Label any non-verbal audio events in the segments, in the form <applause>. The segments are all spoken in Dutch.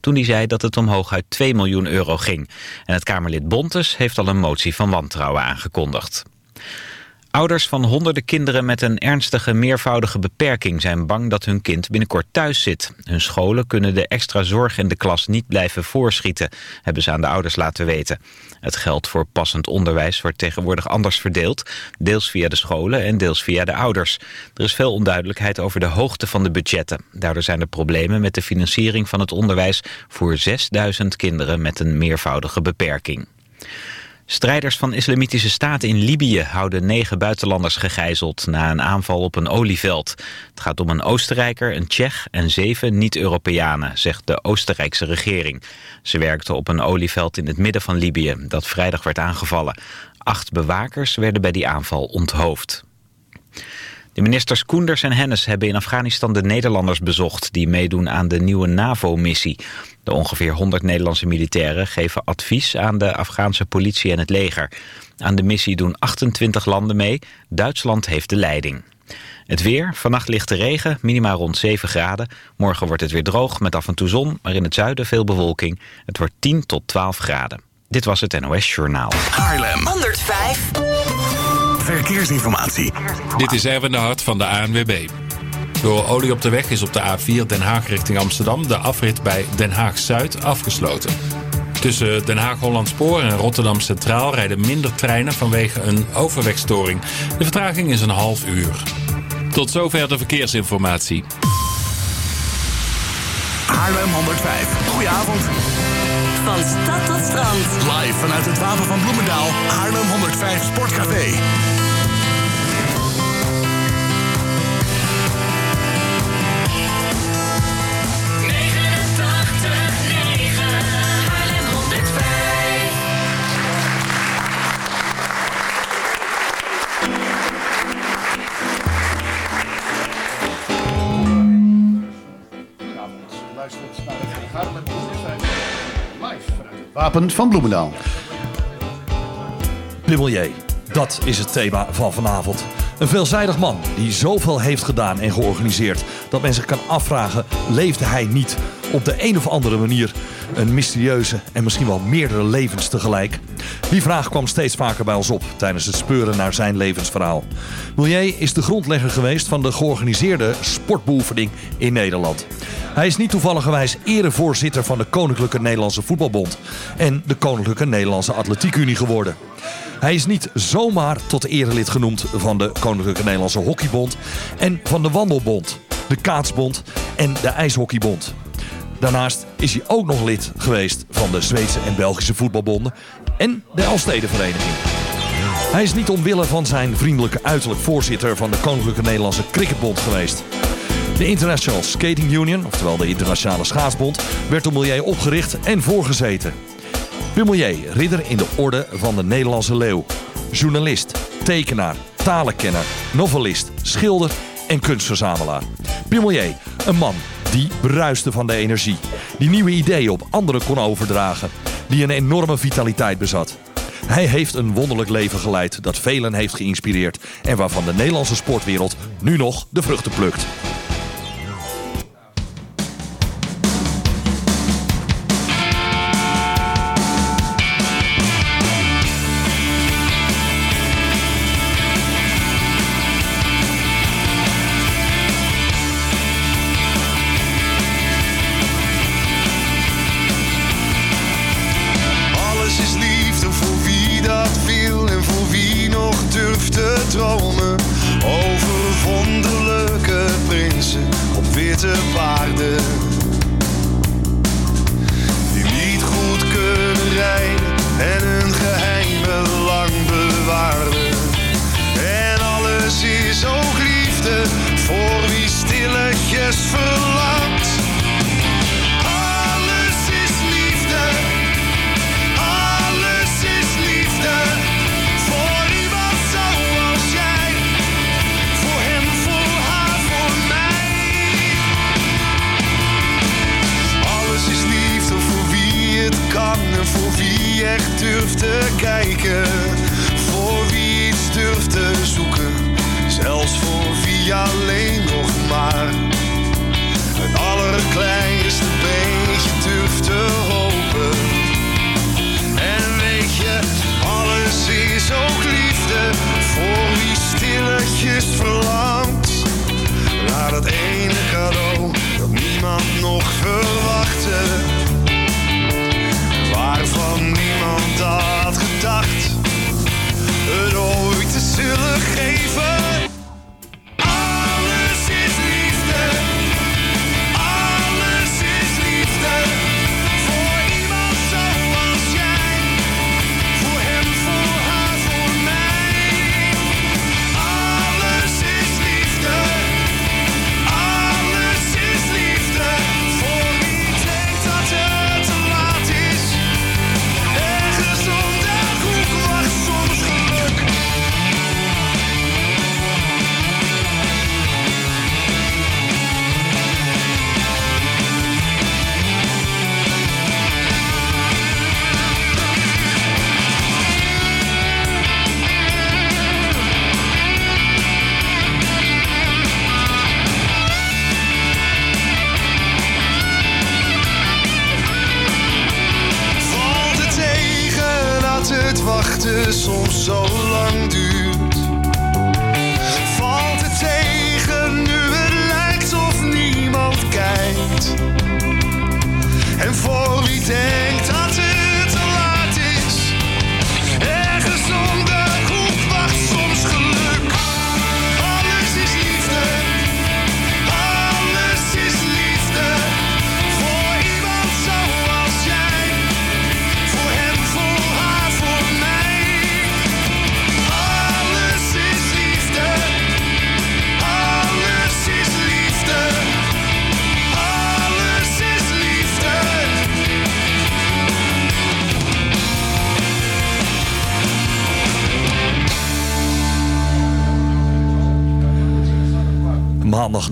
toen hij zei dat het om hooguit 2 miljoen euro ging. En het Kamerlid Bontes heeft al een motie van wantrouwen aangekondigd. Ouders van honderden kinderen met een ernstige meervoudige beperking zijn bang dat hun kind binnenkort thuis zit. Hun scholen kunnen de extra zorg in de klas niet blijven voorschieten, hebben ze aan de ouders laten weten. Het geld voor passend onderwijs wordt tegenwoordig anders verdeeld, deels via de scholen en deels via de ouders. Er is veel onduidelijkheid over de hoogte van de budgetten. Daardoor zijn er problemen met de financiering van het onderwijs voor 6000 kinderen met een meervoudige beperking. Strijders van islamitische staten in Libië houden negen buitenlanders gegijzeld na een aanval op een olieveld. Het gaat om een Oostenrijker, een Tsjech en zeven niet-Europeanen, zegt de Oostenrijkse regering. Ze werkten op een olieveld in het midden van Libië, dat vrijdag werd aangevallen. Acht bewakers werden bij die aanval onthoofd. De ministers Koenders en Hennis hebben in Afghanistan de Nederlanders bezocht... die meedoen aan de nieuwe NAVO-missie. De ongeveer 100 Nederlandse militairen geven advies aan de Afghaanse politie en het leger. Aan de missie doen 28 landen mee. Duitsland heeft de leiding. Het weer, vannacht ligt de regen, minimaal rond 7 graden. Morgen wordt het weer droog met af en toe zon, maar in het zuiden veel bewolking. Het wordt 10 tot 12 graden. Dit was het NOS Journaal. Haarlem 105. Verkeersinformatie. Dit is Erwin de Hart van de ANWB. Door olie op de weg is op de A4 Den Haag richting Amsterdam... de afrit bij Den Haag-Zuid afgesloten. Tussen Den Haag-Hollandspoor en Rotterdam Centraal... rijden minder treinen vanwege een overwegstoring. De vertraging is een half uur. Tot zover de verkeersinformatie. Haarlem 105. Goedenavond. Van stad tot strand. Live vanuit het Wapen van Bloemendaal. Haarlem 105 Sportcafé. Van Bloemendaal. Pimelier, dat is het thema van vanavond. Een veelzijdig man die zoveel heeft gedaan en georganiseerd dat men zich kan afvragen: leefde hij niet op de een of andere manier een mysterieuze en misschien wel meerdere levens tegelijk? Die vraag kwam steeds vaker bij ons op tijdens het speuren naar zijn levensverhaal. Milieu is de grondlegger geweest van de georganiseerde sportbeoefening in Nederland. Hij is niet toevalligerwijs erevoorzitter van de Koninklijke Nederlandse Voetbalbond en de Koninklijke Nederlandse Atletiekunie geworden. Hij is niet zomaar tot erelid genoemd van de Koninklijke Nederlandse Hockeybond en van de Wandelbond, de Kaatsbond en de IJshockeybond. Daarnaast is hij ook nog lid geweest van de Zweedse en Belgische voetbalbonden en de Elfstedenvereniging. Hij is niet omwille van zijn vriendelijke uiterlijk voorzitter van de Koninklijke Nederlandse Cricketbond geweest. De International Skating Union, oftewel de Internationale Schaatsbond, werd door Milieu opgericht en voorgezeten. Pimelier, ridder in de orde van de Nederlandse leeuw. Journalist, tekenaar, talenkenner, novelist, schilder en kunstverzamelaar. Pimelier, een man die bruiste van de energie. Die nieuwe ideeën op anderen kon overdragen. Die een enorme vitaliteit bezat. Hij heeft een wonderlijk leven geleid dat velen heeft geïnspireerd. En waarvan de Nederlandse sportwereld nu nog de vruchten plukt.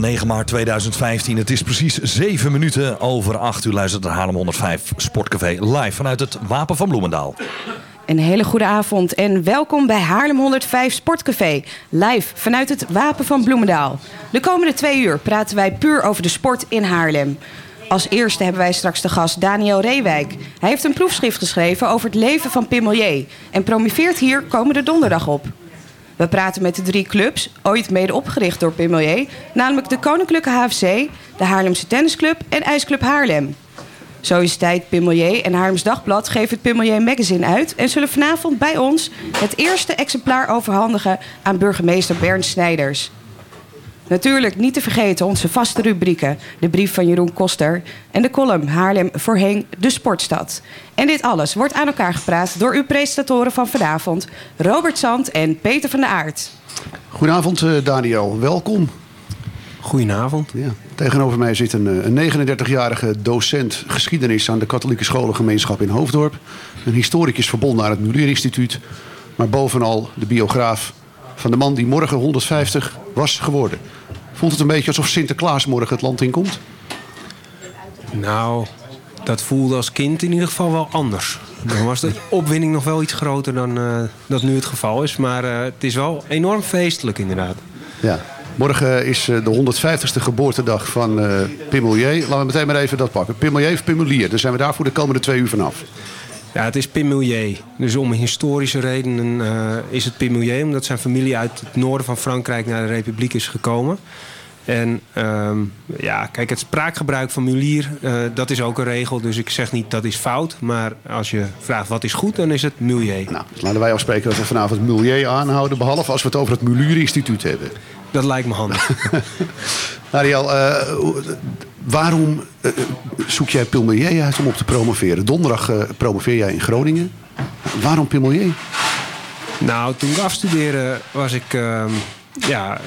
9 maart 2015. Het is precies 7 minuten over 8 uur. Luistert naar Haarlem 105 Sportcafé live vanuit het Wapen van Bloemendaal. Een hele goede avond en welkom bij Haarlem 105 Sportcafé. Live vanuit het Wapen van Bloemendaal. De komende twee uur praten wij puur over de sport in Haarlem. Als eerste hebben wij straks de gast Daniel Reewijk. Hij heeft een proefschrift geschreven over het leven van Pim en promoveert hier komende donderdag op. We praten met de drie clubs, ooit mede opgericht door Pim Milieu, namelijk de Koninklijke HFC, de Haarlemse Tennisclub en IJsclub Haarlem. Sociëteit Pimelier en Haarlems Dagblad geven het Pimelier Magazine uit... en zullen vanavond bij ons het eerste exemplaar overhandigen aan burgemeester Bernd Snijders. Natuurlijk niet te vergeten onze vaste rubrieken. De brief van Jeroen Koster en de column Haarlem voorheen de sportstad. En dit alles wordt aan elkaar gepraat door uw presentatoren van vanavond... Robert Zand en Peter van der Aert. Goedenavond eh, Daniel, welkom. Goedenavond. Ja. Tegenover mij zit een, eh, een 39-jarige docent geschiedenis aan de katholieke scholengemeenschap in Hoofddorp. Een historicus verbonden aan het Mulier Instituut. Maar bovenal de biograaf van de man die morgen 150 was geworden. Voelt het een beetje alsof Sinterklaas morgen het land inkomt? Nou, dat voelde als kind in ieder geval wel anders. Dan was de opwinding nog wel iets groter dan eh, dat nu het geval is. Maar eh, het is wel enorm feestelijk inderdaad. Ja. Morgen is eh, de 150ste geboortedag van Pimelier. Laten we meteen maar even dat pakken. Pimelier of Pimelier? Daar zijn we daar voor de komende twee uur vanaf. Ja, het is Pim Milieu. Dus om historische redenen eh, is het Pim Milieu. Omdat zijn familie uit het noorden van Frankrijk naar de Republiek is gekomen. En ehm, ja, kijk, het spraakgebruik van Mulier, eh, dat is ook een regel. Dus ik zeg niet dat is fout. Maar als je vraagt wat is goed, dan is het Milieu. Nou, dus laten wij afspreken dat we vanavond Milieu aanhouden. Behalve als we het over het Mulier Instituut hebben. Dat lijkt me handig. <laughs> Ariel, eh, waarom eh, zoek jij Pimelier uit om op te promoveren? Donderdag eh, promoveer jij in Groningen. Waarom Pimelier? Nou, toen ik afstudeerde was ik ehm, ja,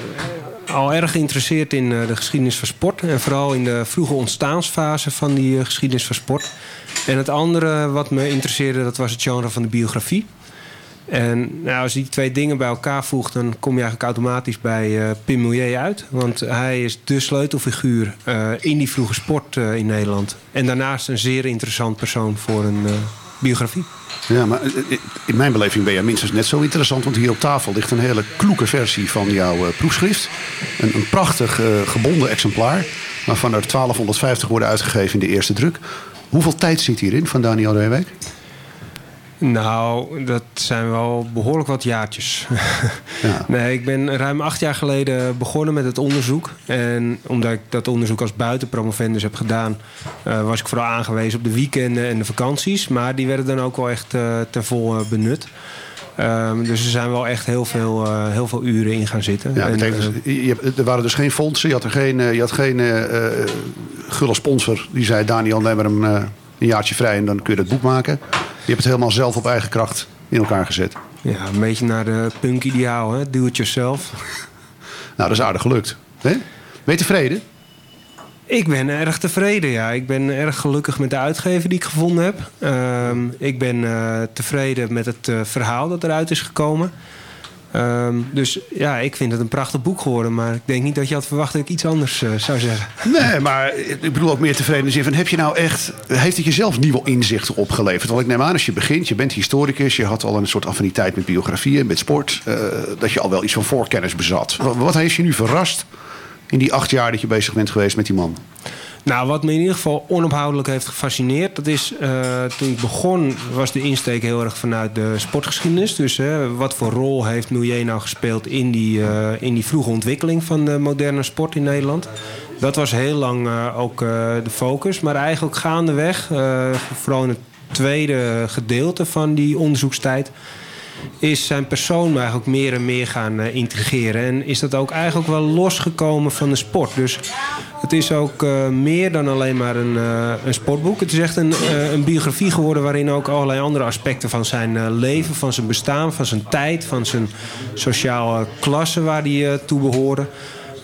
al erg geïnteresseerd in de geschiedenis van sport. En vooral in de vroege ontstaansfase van die geschiedenis van sport. En het andere wat me interesseerde, dat was het genre van de biografie. En nou, als je die twee dingen bij elkaar voegt, dan kom je eigenlijk automatisch bij eh, Pim Milieu uit. Want hij is de sleutelfiguur eh, in die vroege sport eh, in Nederland. En daarnaast een zeer interessant persoon voor een biografie. Ja, maar in mijn beleving ben jij minstens net zo interessant. Want hier op tafel ligt een hele kloeke versie van jouw proefschrift. Een, een prachtig gebonden exemplaar. Waarvan er 1250 worden uitgegeven in de eerste druk. Hoeveel tijd zit hierin van Daniel Reewijk? Nou, dat zijn wel behoorlijk wat jaartjes. <laughs> Ja. Nee, ik ben ruim acht jaar geleden begonnen met het onderzoek. En omdat ik dat onderzoek als buitenpromovendus heb gedaan... eh, was ik vooral aangewezen op de weekenden en de vakanties. Maar die werden dan ook wel echt eh, ten volle benut. Ehm, dus er zijn wel echt heel veel, eh, heel veel uren in gaan zitten. Ja, En, dus, je, er waren dus geen fondsen. Je had er geen, je had geen gulle sponsor die zei... Daniel, neem maar een, eh, een jaartje vrij en dan kun je het boek maken. Je hebt het helemaal zelf op eigen kracht in elkaar gezet. ja, een beetje naar de punk-ideaal, hè? Do it yourself. <laughs> Nou, dat is aardig gelukt. Hè? Ben je tevreden? Ik ben erg tevreden, ja. Ik ben erg gelukkig met de uitgever die ik gevonden heb. Ehm, ik ben eh, tevreden met het eh, verhaal dat eruit is gekomen. Ehm, dus ja, ik vind het een prachtig boek geworden. Maar ik denk niet dat je had verwacht dat ik iets anders eh, zou zeggen. Nee, maar ik bedoel ook meer tevreden in de zin van... heb je nou echt, heeft het jezelf nieuwe inzichten opgeleverd? Want ik neem aan als je begint, je bent historicus... je had al een soort affiniteit met biografieën, met sport... eh, dat je al wel iets van voorkennis bezat. Wat, wat heeft je nu verrast in die acht jaar dat je bezig bent geweest met die man? Nou, wat me in ieder geval onophoudelijk heeft gefascineerd... dat is, uh, toen ik begon was de insteek heel erg vanuit de sportgeschiedenis. Dus wat voor rol heeft Milieu nou gespeeld... in die, uh, in die vroege ontwikkeling van de moderne sport in Nederland? Dat was heel lang ook de focus. Maar eigenlijk gaandeweg, vooral in het tweede gedeelte van die onderzoekstijd is zijn persoon eigenlijk meer en meer gaan integreren. En is dat ook eigenlijk wel losgekomen van de sport. Dus het is ook uh, meer dan alleen maar een, uh, een sportboek. Het is echt een, een, biografie geworden waarin ook allerlei andere aspecten van zijn leven, van zijn bestaan, van zijn tijd, van zijn sociale klasse waar hij toe behoorde.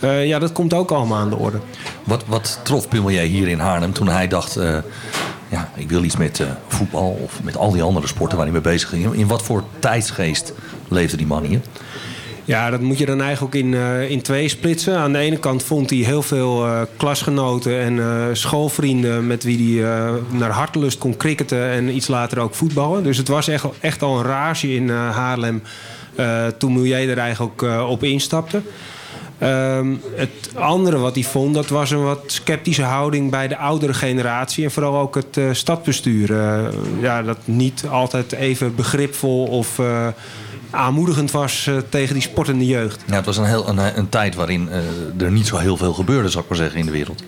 ja, dat komt ook allemaal aan de orde. Wat, wat trof Pimelier hier in Haarlem toen hij dacht ja, ik wil iets met voetbal of met al die andere sporten waar hij mee bezig ging. In wat voor tijdsgeest leefde die man hier? Ja, dat moet je dan eigenlijk in, uh, in twee splitsen. Aan de ene kant vond hij heel veel uh, klasgenoten en uh, schoolvrienden... met wie hij naar hartelust kon cricketen en iets later ook voetballen. Dus het was echt, echt al een rage in Haarlem toen Milieu er eigenlijk op instapte. Um, het andere wat hij vond, dat was een wat sceptische houding bij de oudere generatie. En vooral ook het stadbestuur. Ja, dat niet altijd even begripvol of aanmoedigend was tegen die sportende jeugd. Ja, het was een, heel, een, een tijd waarin er niet zo heel veel gebeurde, zou ik maar zeggen, in de wereld.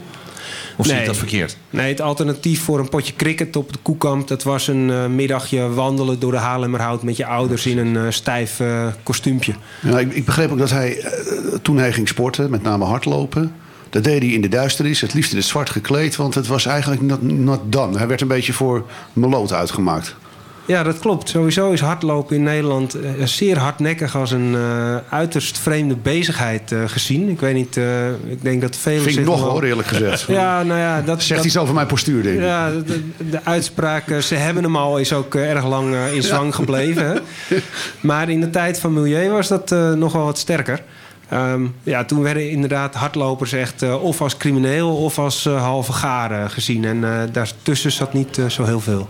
Of zie ik dat verkeerd? Nee, het alternatief voor een potje cricket op de koekamp... dat was een uh, middagje wandelen door de Haarlemmerhout... met je ouders in een uh, stijf uh, kostuumpje. Ja, ik, ik, begreep ook dat hij, toen hij ging sporten, met name hardlopen... dat deed hij in de duisternis, het liefst in het zwart gekleed... want het was eigenlijk not, not done. Hij werd een beetje voor meloot uitgemaakt. Ja, dat klopt. Sowieso is hardlopen in Nederland uh, zeer hardnekkig als een uh, uiterst vreemde bezigheid uh, gezien. Ik weet niet, ik denk dat veel. Vind ik nog hoor, eerlijk gezegd. ja, nou ja, dat zegt dat, iets over mijn postuur, denk ik. Ja, de, de uitspraak ze hebben hem al is ook erg lang in zwang gebleven. <laughs> maar in de tijd van Milieu was dat nog wel wat sterker. Um, ja, toen werden inderdaad hardlopers echt uh, of als crimineel of als uh, halve garen gezien. En uh, daartussen zat niet zo heel veel.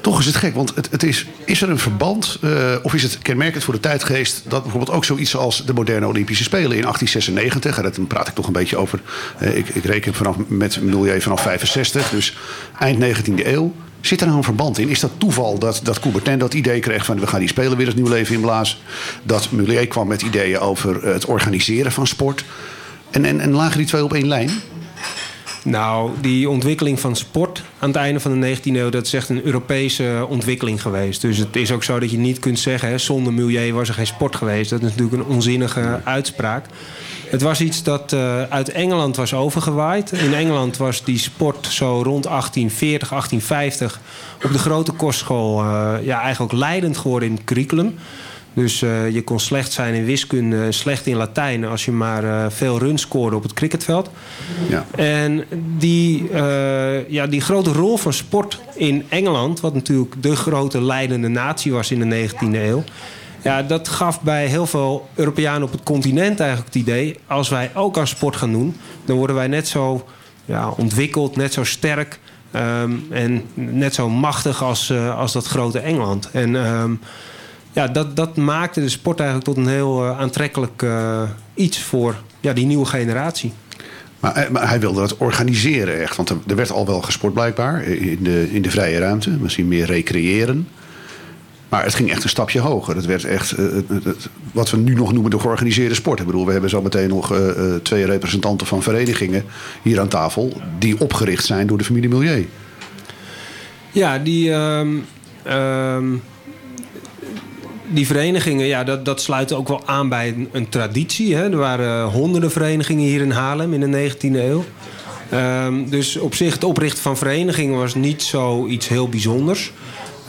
Toch is het gek, want het, het is, is er een verband of is het kenmerkend voor de tijdgeest... dat bijvoorbeeld ook zoiets als de moderne Olympische Spelen in 1896... en daar praat ik toch een beetje over, ik, ik reken vanaf, met milieu vanaf 65, dus eind 19e eeuw... Zit er nou een verband in? Is dat toeval dat, dat Coubertin dat idee kreeg van we gaan die spelen weer het nieuw leven inblazen? Dat Mulier kwam met ideeën over het organiseren van sport. En, en, en lagen die twee op één lijn? Nou, die ontwikkeling van sport aan het einde van de 19e eeuw... dat is echt een Europese ontwikkeling geweest. Dus het is ook zo dat je niet kunt zeggen... Hè, zonder milieu was er geen sport geweest. Dat is natuurlijk een onzinnige uitspraak. Het was iets dat uh, uit Engeland was overgewaaid. In Engeland was die sport zo rond 1840, 1850... op de grote kostschool uh, ja, eigenlijk leidend geworden in het curriculum... Dus uh, je kon slecht zijn in wiskunde, slecht in Latijn... als je maar uh, veel runs scoorde op het cricketveld. Ja. En die, uh, ja, die grote rol van sport in Engeland... wat natuurlijk de grote leidende natie was in de 19e eeuw... Ja, dat gaf bij heel veel Europeanen op het continent eigenlijk het idee... als wij ook aan sport gaan doen... dan worden wij net zo ja, ontwikkeld, net zo sterk... Um, en net zo machtig als, als dat grote Engeland. En... Um, ja, dat, dat maakte de sport eigenlijk tot een heel uh, aantrekkelijk uh, iets voor ja, die nieuwe generatie. Maar, eh, maar, hij wilde dat organiseren echt. Want er, werd al wel gesport blijkbaar in de, in de vrije ruimte. Misschien meer recreëren. Maar het ging echt een stapje hoger. Het werd echt het, het, wat we nu nog noemen de georganiseerde sport. Ik bedoel, we hebben zo meteen nog twee representanten van verenigingen hier aan tafel. die opgericht zijn door de familie Milieu. Ja, die. Um, um die verenigingen, ja, dat, dat sluit ook wel aan bij een, traditie. Hè. Er waren honderden verenigingen hier in Haarlem in de 19e eeuw. Um, dus op zich het oprichten van verenigingen was niet zoiets heel bijzonders.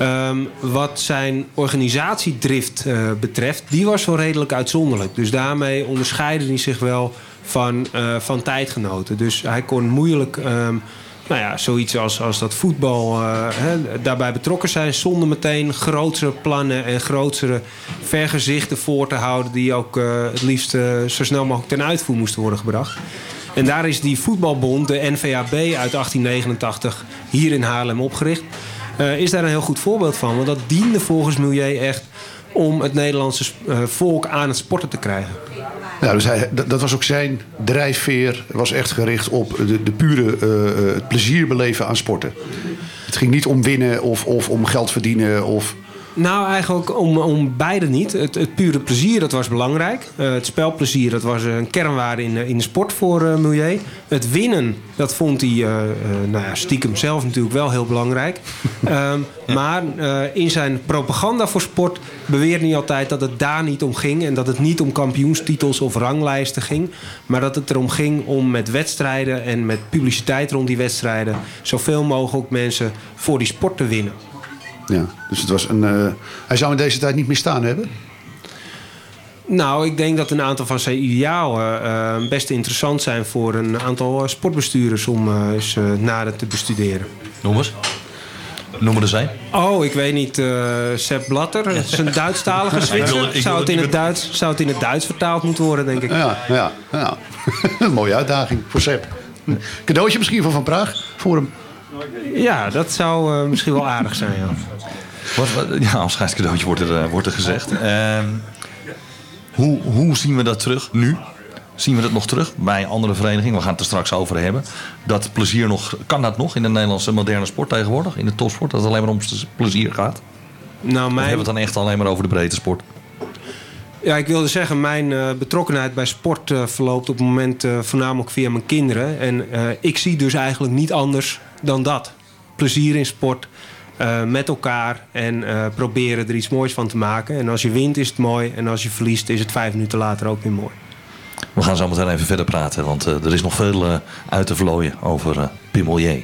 Um, wat zijn organisatiedrift uh, betreft, die was wel redelijk uitzonderlijk. Dus daarmee onderscheidde hij zich wel van, uh, van tijdgenoten. Dus hij kon moeilijk um, nou ja, zoiets als, als dat voetbal hè, daarbij betrokken zijn... zonder meteen grotere plannen en grotere vergezichten voor te houden... die ook het liefst zo snel mogelijk ten uitvoer moesten worden gebracht. En daar is die voetbalbond, de NVAB uit 1889, hier in Haarlem opgericht. Is daar een heel goed voorbeeld van. Want dat diende volgens Milieu echt om het Nederlandse volk aan het sporten te krijgen. Nou, dus hij, dat, was ook zijn drijfveer. was echt gericht op de, de pure eh, eh, plezier beleven aan sporten. Het ging niet om winnen of, of om geld verdienen. Of, Nou, eigenlijk om, om beide niet. Het, het pure plezier, dat was belangrijk. Eh, het spelplezier, dat was een kernwaarde in, de- in de sport voor eh Milieu. Het winnen, dat vond hij eh, nou ja, stiekem zelf natuurlijk wel heel belangrijk. <laughs> Ehm, Maar in zijn propaganda voor sport beweerde hij altijd dat het daar niet om ging. En dat het niet om kampioenstitels of ranglijsten ging. Maar dat het erom ging om met wedstrijden en met publiciteit rond die wedstrijden... zoveel mogelijk mensen voor die sport te winnen. Ja. Dus het was een, eh, hij zou in deze tijd niet meer staan hebben. Nou, ik denk dat een aantal van zijn idealen eh, best interessant zijn voor een aantal eh, sportbestuurders om eh, eens eh, nader te bestuderen. Noem eens. Noem er zijn. Oh, ik weet niet. eh Sepp Blatter, het is een Duitsstalige Zwitser. Zou het, in het, Duits, zou het in het Duits vertaald moeten worden, denk ik. Ja, ja, ja. <laughs> een mooie uitdaging voor Sepp. Cadeautje misschien van Van Praag voor hem. Ja, dat zou misschien wel aardig zijn. Ja. Wat, wat- ja, afscheidscadeautje wordt er, eh, wordt er gezegd. Ehm, hoe, hoe zien we dat terug nu? Zien we dat nog terug bij andere verenigingen? We gaan het er straks over hebben. Dat plezier nog, kan dat nog in de Nederlandse moderne sport tegenwoordig? In de topsport, dat het alleen maar om plezier gaat? Nou, Of hebben we het dan echt alleen maar over de breedte sport? Ja, ik wilde zeggen, mijn eh, betrokkenheid bij sport eh, verloopt op het moment voornamelijk via mijn kinderen. En ik zie dus eigenlijk niet anders dan dat. Plezier in sport, eh, met elkaar en eh, proberen er iets moois van te maken. En als je wint is het mooi en als je verliest is het vijf minuten later ook weer mooi. We gaan zo meteen even verder praten, want eh, er is nog veel uit te vlooien over Pimelier.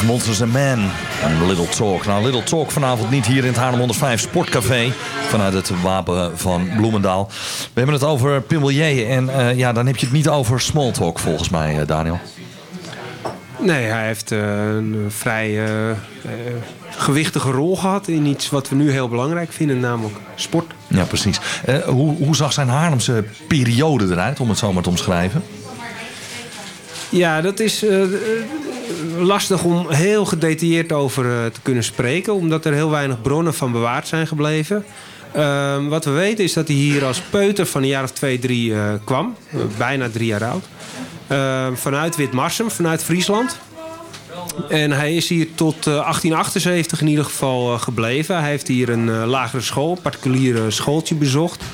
Of Monsters and Men. En Little Talk. Nou, Little Talk vanavond niet hier in het Haarlem 105 Sportcafé. Vanuit het wapen van Bloemendaal. We hebben het over Pimmelier. En eh, ja, dan heb je het niet over small talk volgens mij, eh, Daniel. Nee, hij heeft eh, een vrij gewichtige rol gehad in iets wat we nu heel belangrijk vinden, namelijk sport. Ja, precies. Hoe, hoe zag zijn Haarlemse periode eruit, om het zo maar te omschrijven? Ja, dat is lastig om heel gedetailleerd over eh, te kunnen spreken, omdat er heel weinig bronnen van bewaard zijn gebleven. Ehm, wat we weten is dat hij hier als peuter van een jaar of twee, drie eh, kwam. Eh, bijna drie jaar oud. Ehm, vanuit Witmarsum, vanuit Friesland. En hij is hier tot eh, 1878 in ieder geval gebleven. Hij heeft hier een lagere school, een particuliere schooltje bezocht.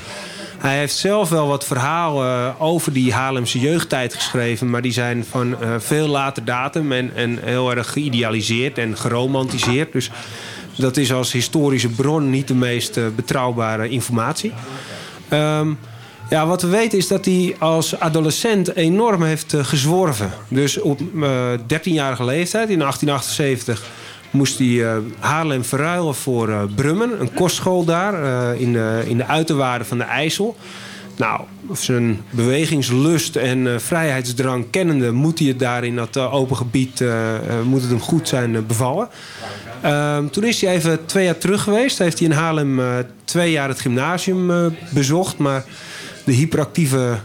Hij heeft zelf wel wat verhalen eh, over die Haarlemse jeugdtijd geschreven... maar die zijn van eh, veel later datum en, en heel erg geïdealiseerd en geromantiseerd. Dus dat is als historische bron niet de meest eh, betrouwbare informatie. Ehm, ja, wat we weten is dat hij als adolescent enorm heeft gezworven. Dus op eh 13-jarige leeftijd, in 1878, moest hij eh, Haarlem verruilen voor eh, Brummen. Een kostschool daar, eh, in, de, in de uiterwaarden van de IJssel. Nou, zijn bewegingslust en vrijheidsdrang kennende... moet hij het daar in dat open gebied moet het hem goed zijn bevallen. Ehm, toen is hij even twee jaar terug geweest. Heeft hij in Haarlem twee jaar het gymnasium bezocht. Maar de hyperactieve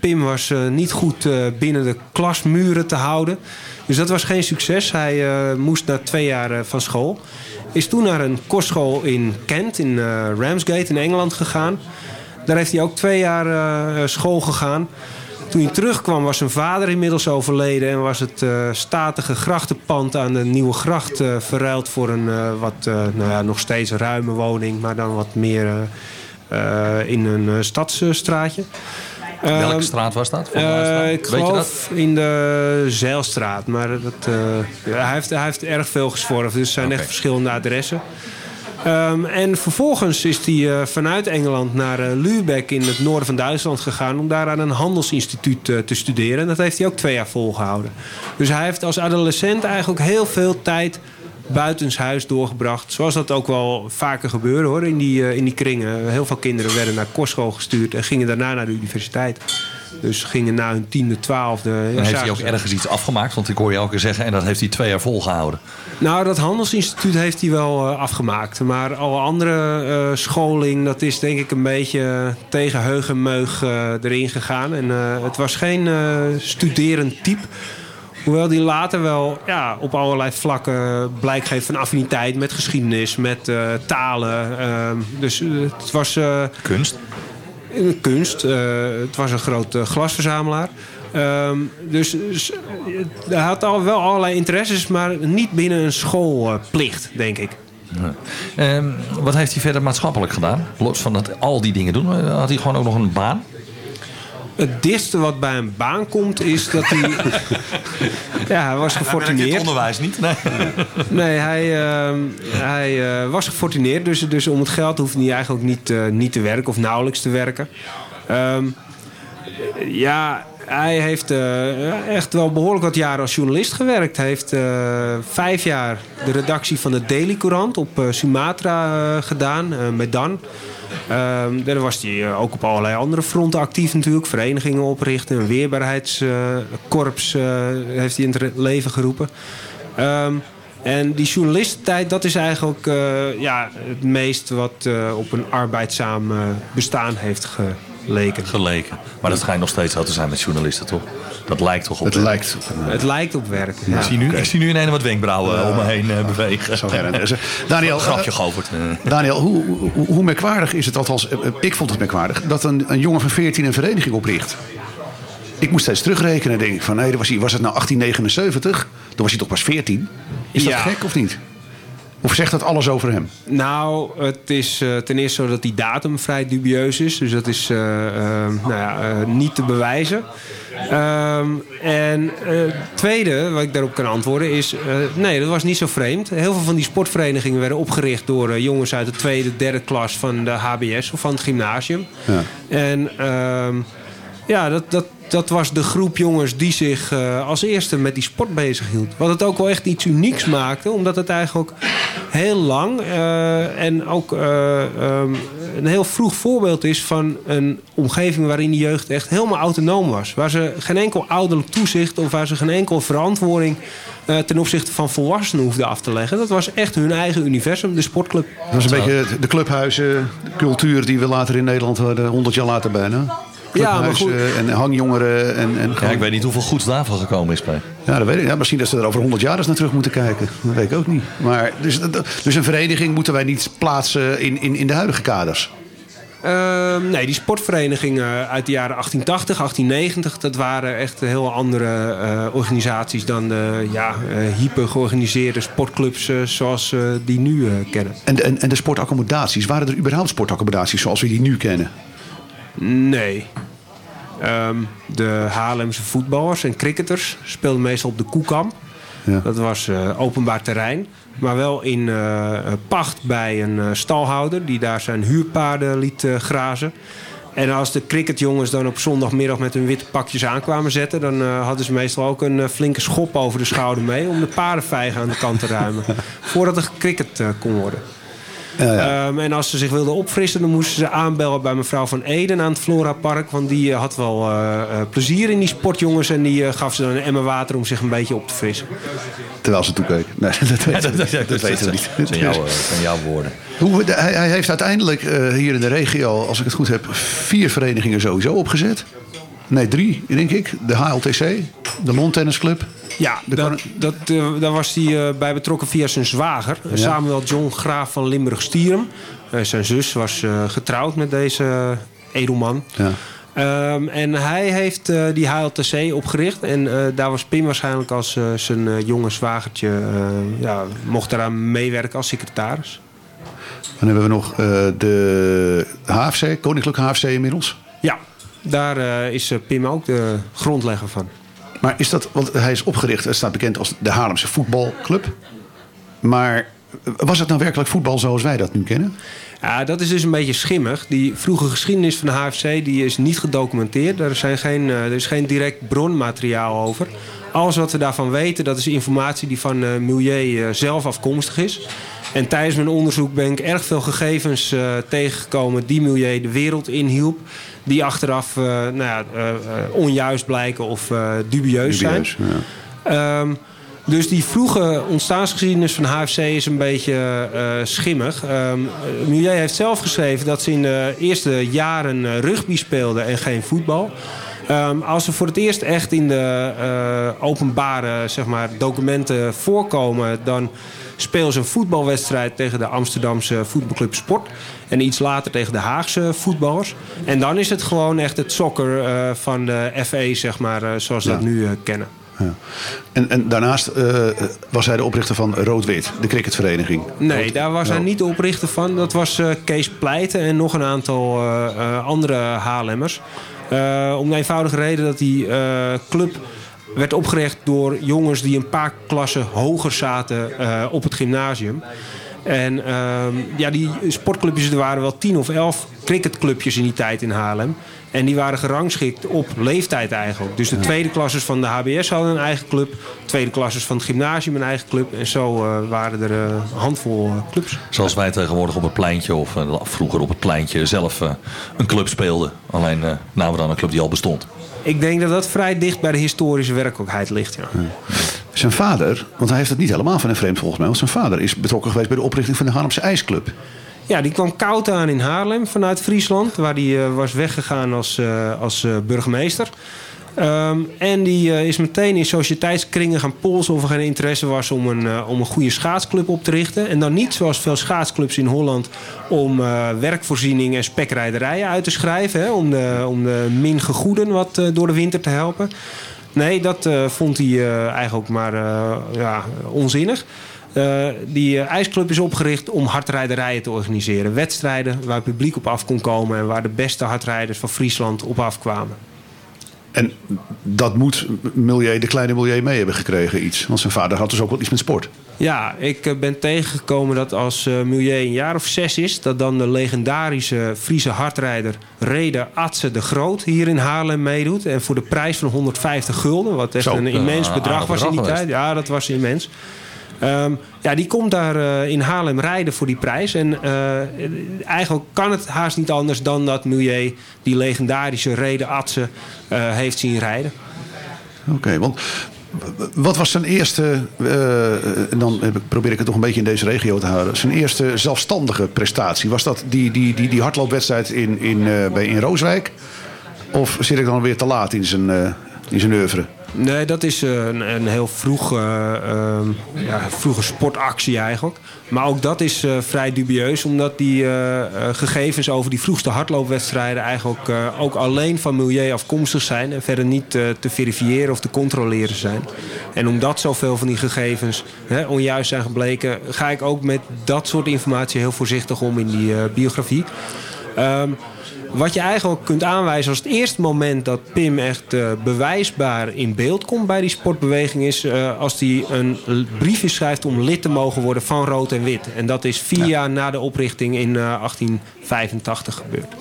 Pim was niet goed binnen de klasmuren te houden. Dus dat was geen succes. Hij eh, moest na twee jaar eh, van school. Is toen naar een kostschool in Kent, in eh, Ramsgate in Engeland gegaan. Daar heeft hij ook twee jaar school gegaan. Toen hij terugkwam was zijn vader inmiddels overleden... en was het statige grachtenpand aan de Nieuwe Gracht eh, verruild... voor een wat, nou ja, nog steeds ruime woning... maar dan wat meer in een stadsstraatje. Welke Ehm, straat was dat? Eh, dat? ik geloof in de Zeilstraat. Maar dat, eh, hij, heeft, hij heeft erg veel gezworven. Dus er zijn echt verschillende adressen. Ehm, en vervolgens is hij eh, vanuit Engeland naar eh, Lübeck in het noorden van Duitsland gegaan... om daar aan een handelsinstituut te studeren. En dat heeft hij ook twee jaar volgehouden. Dus hij heeft als adolescent eigenlijk heel veel tijd buitenshuis doorgebracht. Zoals dat ook wel vaker gebeurde hoor, in die, eh, in die kringen. Heel veel kinderen werden naar kostschool gestuurd... en gingen daarna naar de universiteit. Dus gingen na hun tiende, twaalfde... ja, En heeft hij ook ergens iets afgemaakt? Want ik hoor je elke keer zeggen, en dat heeft hij twee jaar volgehouden. Nou, dat handelsinstituut heeft hij wel eh, afgemaakt. Maar alle andere eh, scholing, dat is denk ik een beetje tegen heug en meug eh, erin gegaan. En eh, het was geen eh, studerend type. Hoewel die later wel ja, op allerlei vlakken blijk geeft van affiniteit met geschiedenis, met eh, talen. Ehm, dus eh, het was. kunst? kunst. Eh, het was een groot eh, glasverzamelaar. Ehm, dus dus, eh, hij had al wel allerlei interesses, maar niet binnen een schoolplicht, denk ik. Ja. Ehm, wat heeft hij verder maatschappelijk gedaan? Los van dat al die dingen doen, eh, had hij gewoon ook nog een baan? Het dichtste wat bij een baan komt is dat hij... <laughs> ja, hij was gefortuneerd. het onderwijs niet, nee. Nee, hij, ehm, hij eh, was gefortuneerd. Dus, dus om het geld hoefde hij eigenlijk niet, eh, niet te werken of nauwelijks te werken. Ehm, ja, hij heeft eh, echt wel behoorlijk wat jaren als journalist gewerkt. Hij heeft eh, vijf jaar de redactie van de Daily Courant op eh, Sumatra gedaan, met Dan. Ehm, daar was hij ook op allerlei andere fronten actief natuurlijk. Verenigingen oprichten, een weerbaarheidskorps heeft hij in het leven geroepen. Ehm, en die journalistentijd, dat is eigenlijk ja, het meest wat op een arbeidzaam bestaan heeft geleken. Geleken. Maar dat schijnt nog steeds zo te zijn met journalisten, toch? Dat lijkt toch op Het werk? lijkt op een, Het lijkt op werk. Ik, ja. zie nu, ik zie nu ineens wat wenkbrauwen Ja. om me heen eh, bewegen. Zo her en der. Daniel, Grapje eh, Govert. eh. Daniel, hoe, hoe, hoe merkwaardig is het, althans, ik vond het merkwaardig, dat een, een jongen van 14 een vereniging opricht? Ik moest steeds terugrekenen en denk ik van, nee, was, hij, was het nou 1879? Toen was hij toch pas 14? Is dat Ja. gek of niet? Of zegt dat alles over hem? Nou, het is eh, ten eerste zo dat die datum vrij dubieus is. Dus dat is eh, eh, nou ja, niet te bewijzen. Ehm, en het tweede, wat ik daarop kan antwoorden, is... nee, dat was niet zo vreemd. Heel veel van die sportverenigingen werden opgericht... door jongens uit de tweede, derde klas van de HBS of van het gymnasium. Ja. En ehm, ja, dat, dat dat was de groep jongens die zich eh, als eerste met die sport bezig hield. Wat het ook wel echt iets unieks maakte, omdat het eigenlijk ook heel lang eh, en ook eh, ehm, een heel vroeg voorbeeld is van een omgeving waarin de jeugd echt helemaal autonoom was. Waar ze geen enkel ouderlijk toezicht of waar ze geen enkel verantwoording eh, ten opzichte van volwassenen hoefden af te leggen. Dat was echt hun eigen universum, de sportclub. Dat was een beetje de clubhuizen, cultuur die we later in Nederland hadden, 100 jaar later bijna. Ja, maar goed. En hangjongeren. En, en Ja, ik weet niet hoeveel goeds daarvan gekomen is. Bij. Ja, dat weet ik. Ja, misschien dat ze er over 100 jaar eens naar terug moeten kijken. Dat weet ik ook niet. Maar, dus, dus een vereniging moeten wij niet plaatsen in, in, in de huidige kaders. Ehm, nee, die sportverenigingen uit de jaren 1880, 1890... dat waren echt heel andere eh, organisaties dan de ja, eh, hyper georganiseerde sportclubs... eh, zoals we die nu eh, kennen. En, de- en, en de sportaccommodaties, waren er überhaupt sportaccommodaties zoals we die nu kennen? Nee. Ehm, de Haarlemse voetballers en cricketers speelden meestal op de Koekam. Ja. Dat was eh, openbaar terrein. Maar wel in eh, pacht bij een eh, stalhouder... die daar zijn huurpaarden liet grazen. En als de cricketjongens dan op zondagmiddag met hun witte pakjes aankwamen zetten... dan hadden ze meestal ook een flinke schop over de schouder mee... om de paardenvijgen aan de kant te ruimen. <laughs> voordat er gecricket kon worden. Ehm, en als ze zich wilden opfrissen, dan moesten ze aanbellen bij mevrouw van Eden aan het Flora Park. Want die eh, had wel eh, eh, plezier in die sportjongens. En die gaf ze dan een emmer water om zich een beetje op te frissen. Terwijl ze toekeken. <laughs> Nee, dat weten we niet. Dat weten we niet. Dat zijn jouw, zijn jouw woorden. Hoe, hij, hij heeft uiteindelijk eh, hier in de regio, als ik het goed heb, vier verenigingen sowieso opgezet. Nee, drie, denk ik. De HLTC, de Lon Tennis Club. Ja, dat, dat, eh, daar was hij eh, bij betrokken via zijn zwager. Ja. Samuel John Graaf van Limburg-Stierum. Eh, zijn zus was getrouwd met deze edelman. Ja. Ehm, en hij heeft die HLTC opgericht. En daar was Pim waarschijnlijk als zijn jonge zwagertje... ja, mocht daaraan meewerken als secretaris. Dan hebben we nog de HFC, Koninklijke HFC inmiddels. Ja, daar eh, is eh, Pim ook de grondlegger van. Maar is dat, want hij is opgericht, het staat bekend als de Haarlemse voetbalclub. Maar was het nou werkelijk voetbal zoals wij dat nu kennen? Ja, dat is dus een beetje schimmig. Die vroege geschiedenis van de HFC die is niet gedocumenteerd. Er, zijn geen, eh, er is geen direct bronmateriaal over. Alles wat we daarvan weten, dat is informatie die van eh Milieu eh, zelf afkomstig is. En tijdens mijn onderzoek ben ik erg veel gegevens eh, tegengekomen die Milieu de wereld inhielp. Die achteraf nou ja, onjuist blijken of dubieus, Dubieus, zijn. Ehm, dus die vroege ontstaansgeschiedenis van HFC is een beetje schimmig. Ehm Milieu heeft zelf geschreven dat ze in de eerste jaren rugby speelden en geen voetbal. Ehm, als ze voor het eerst echt in de eh, openbare zeg maar, documenten voorkomen... dan spelen ze een voetbalwedstrijd tegen de Amsterdamse voetbalclub Sport. En iets later tegen de Haagse voetballers. En dan is het gewoon echt het soccer eh, van de FE, zeg maar, eh, zoals we dat nu kennen. Ja. En, en daarnaast was hij de oprichter van Rood-Wit, de cricketvereniging. Nee, daar was hij Oh. niet de oprichter van. Dat was Kees Pleiten en nog een aantal andere Haarlemmers. Eh, om de eenvoudige reden dat die eh, club werd opgericht door jongens die een paar klassen hoger zaten eh, op het gymnasium. En ehm, ja, die sportclubjes, er waren wel tien of elf cricketclubjes in die tijd in Haarlem. En die waren gerangschikt op leeftijd eigenlijk. Dus de tweede klassers van de HBS hadden een eigen club. Tweede klassers van het gymnasium een eigen club. En zo eh, waren er eh, een handvol eh, clubs. Zoals wij tegenwoordig op het pleintje, of vroeger op het pleintje zelf een club speelden. Alleen namen we dan een club die al bestond. Ik denk dat dat vrij dicht bij de historische werkelijkheid ligt. Ja. Zijn vader, want hij heeft het niet helemaal van een vreemd volgens mij... want zijn vader is betrokken geweest bij de oprichting van de Haarlemse IJsclub. Ja, die kwam koud aan in Haarlem vanuit Friesland, waar hij eh, was weggegaan als, eh, als eh, burgemeester. Ehm, en die is meteen in sociëteitskringen gaan polsen of er geen interesse was om een, om een goede schaatsclub op te richten. En dan niet zoals veel schaatsclubs in Holland om werkvoorziening en spekrijderijen uit te schrijven. Hè, om, de, om de min gegoeden wat door de winter te helpen. Nee, dat eh, vond hij eh, eigenlijk maar eh, ja, onzinnig. Die ijsclub is opgericht om hardrijderijen te organiseren. Wedstrijden waar publiek op af kon komen en waar de beste hardrijders van Friesland op afkwamen. En dat moet Milieu, de kleine Milieu mee hebben gekregen iets. Want zijn vader had dus ook wel iets met sport. Ja, ik eh, ben tegengekomen dat als eh, Milieu een jaar of zes is... dat dan de legendarische Friese hardrijder Rede Atse de Groot... hier in Haarlem meedoet. En voor de prijs van 150 gulden, wat echt Zo, een immens eh, bedrag aardig was in die bedrag tijd. Ja, dat was immens. Ehm, ja, die komt daar eh, in Haarlem rijden voor die prijs. En eh, eigenlijk kan het haast niet anders dan dat Milieu... die legendarische Rede Atse eh, heeft zien rijden. Oké, want wat was zijn eerste, eh, en dan probeer ik het toch een beetje in deze regio te houden, zijn eerste zelfstandige prestatie? Was dat die, die, die, die hardloopwedstrijd in, in, eh, bij, in Rooswijk? Of zit ik dan weer te laat in zijn, eh, in zijn oeuvre? Nee, dat is eh, een, een heel vroeg, ehm, ja, vroege sportactie eigenlijk. Maar ook dat is eh, vrij dubieus, omdat die gegevens over die vroegste hardloopwedstrijden eigenlijk ook alleen van milieu afkomstig zijn en verder niet te verifiëren of te controleren zijn. En omdat zoveel van die gegevens hè, onjuist zijn gebleken, ga ik ook met dat soort informatie heel voorzichtig om in die biografie. Ehm, wat je eigenlijk kunt aanwijzen als het eerste moment dat Pim echt eh, bewijsbaar in beeld komt bij die sportbeweging is eh, als hij een briefje schrijft om lid te mogen worden van Rood en Wit. En dat is vier jaar na de oprichting in eh, 1885 gebeurd.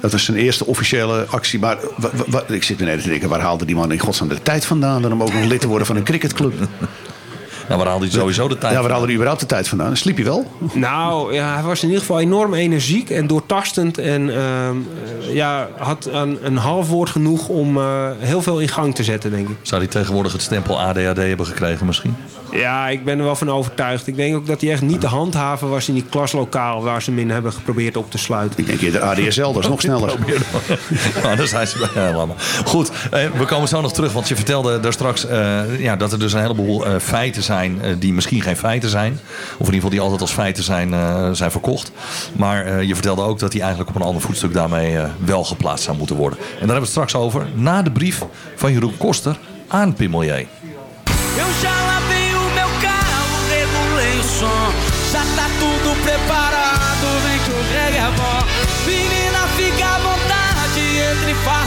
Dat is zijn eerste officiële actie. Maar ik zit me net te denken, waar haalde die man in godsnaam de tijd vandaan... dan om ook nog lid te worden van een cricketclub? Nou, waar haalde hij sowieso de tijd Ja, waar haalde hij überhaupt de tijd vandaan? Sliep hij wel? Nou, ja, hij was in ieder geval enorm energiek en doortastend. En ehm, eh, ja, had een, een half woord genoeg om eh, heel veel in gang te zetten, denk ik. Zou hij tegenwoordig het stempel ADHD hebben gekregen misschien? Ja, ik ben er wel van overtuigd. Ik denk ook dat hij echt niet te handhaven was in die klaslokaal waar ze hem in hebben geprobeerd op te sluiten. Ik denk eerder ADSL, dat is nog <laughs> sneller. nou, <laughs> daar zijn ze bij helemaal. Goed, eh, we komen zo nog terug. Want je vertelde daar straks eh, ja, dat er dus een heleboel eh, feiten zijn die misschien geen feiten zijn. Of in ieder geval die altijd als feiten zijn, eh, zijn verkocht. Maar eh, je vertelde ook dat die eigenlijk op een ander voetstuk daarmee wel geplaatst zou moeten worden. En daar hebben we het straks over na de brief van Jeroen Koster aan Pim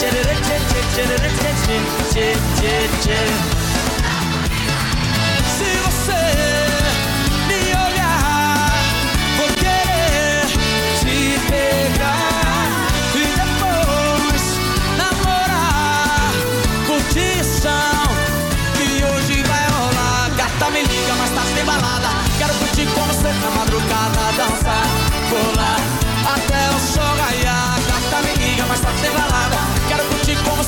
se você me olhar, vou querer te pegar e depois namorar. Curtição que hoje vai rolar. Gata me liga, mas tá sem balada. Quero curtir como você na madrugada. Dança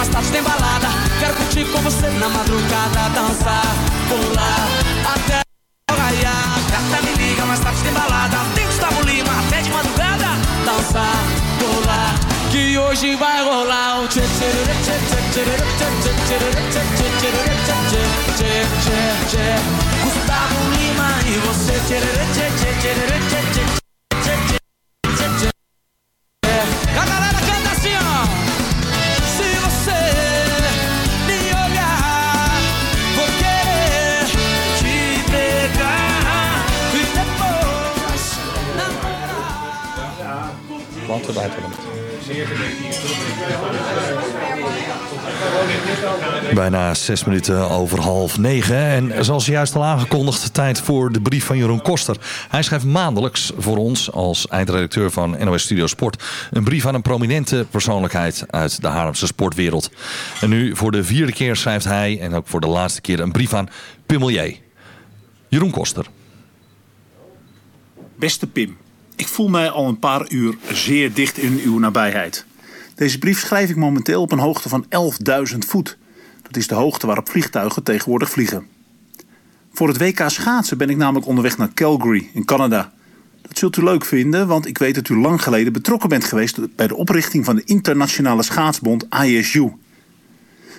mais tarde tem balada. Quero curtir com você na madrugada, dançar, pular até raiar. Gata me liga, mais tarde tem balada. Tem Gustavo Lima até de madrugada, dançar, pular. Que hoje vai rolar o Gustavo Lima e você Bijna zes minuten over half negen. En zoals juist al aangekondigd, tijd voor de brief van Jeroen Koster. Hij schrijft maandelijks voor ons als eindredacteur van NOS Studio Sport... een brief aan een prominente persoonlijkheid uit de Haarlemse sportwereld. En nu voor de vierde keer schrijft hij, en ook voor de laatste keer, een brief aan Pimmelier. Jeroen Koster. Beste Pim, ik voel mij al een paar uur zeer dicht in uw nabijheid. Deze brief schrijf ik momenteel op een hoogte van 11.000 voet. Dat is de hoogte waarop vliegtuigen tegenwoordig vliegen. Voor het WK schaatsen ben ik namelijk onderweg naar Calgary in Canada. Dat zult u leuk vinden, want ik weet dat u lang geleden betrokken bent geweest bij de oprichting van de internationale schaatsbond ISU.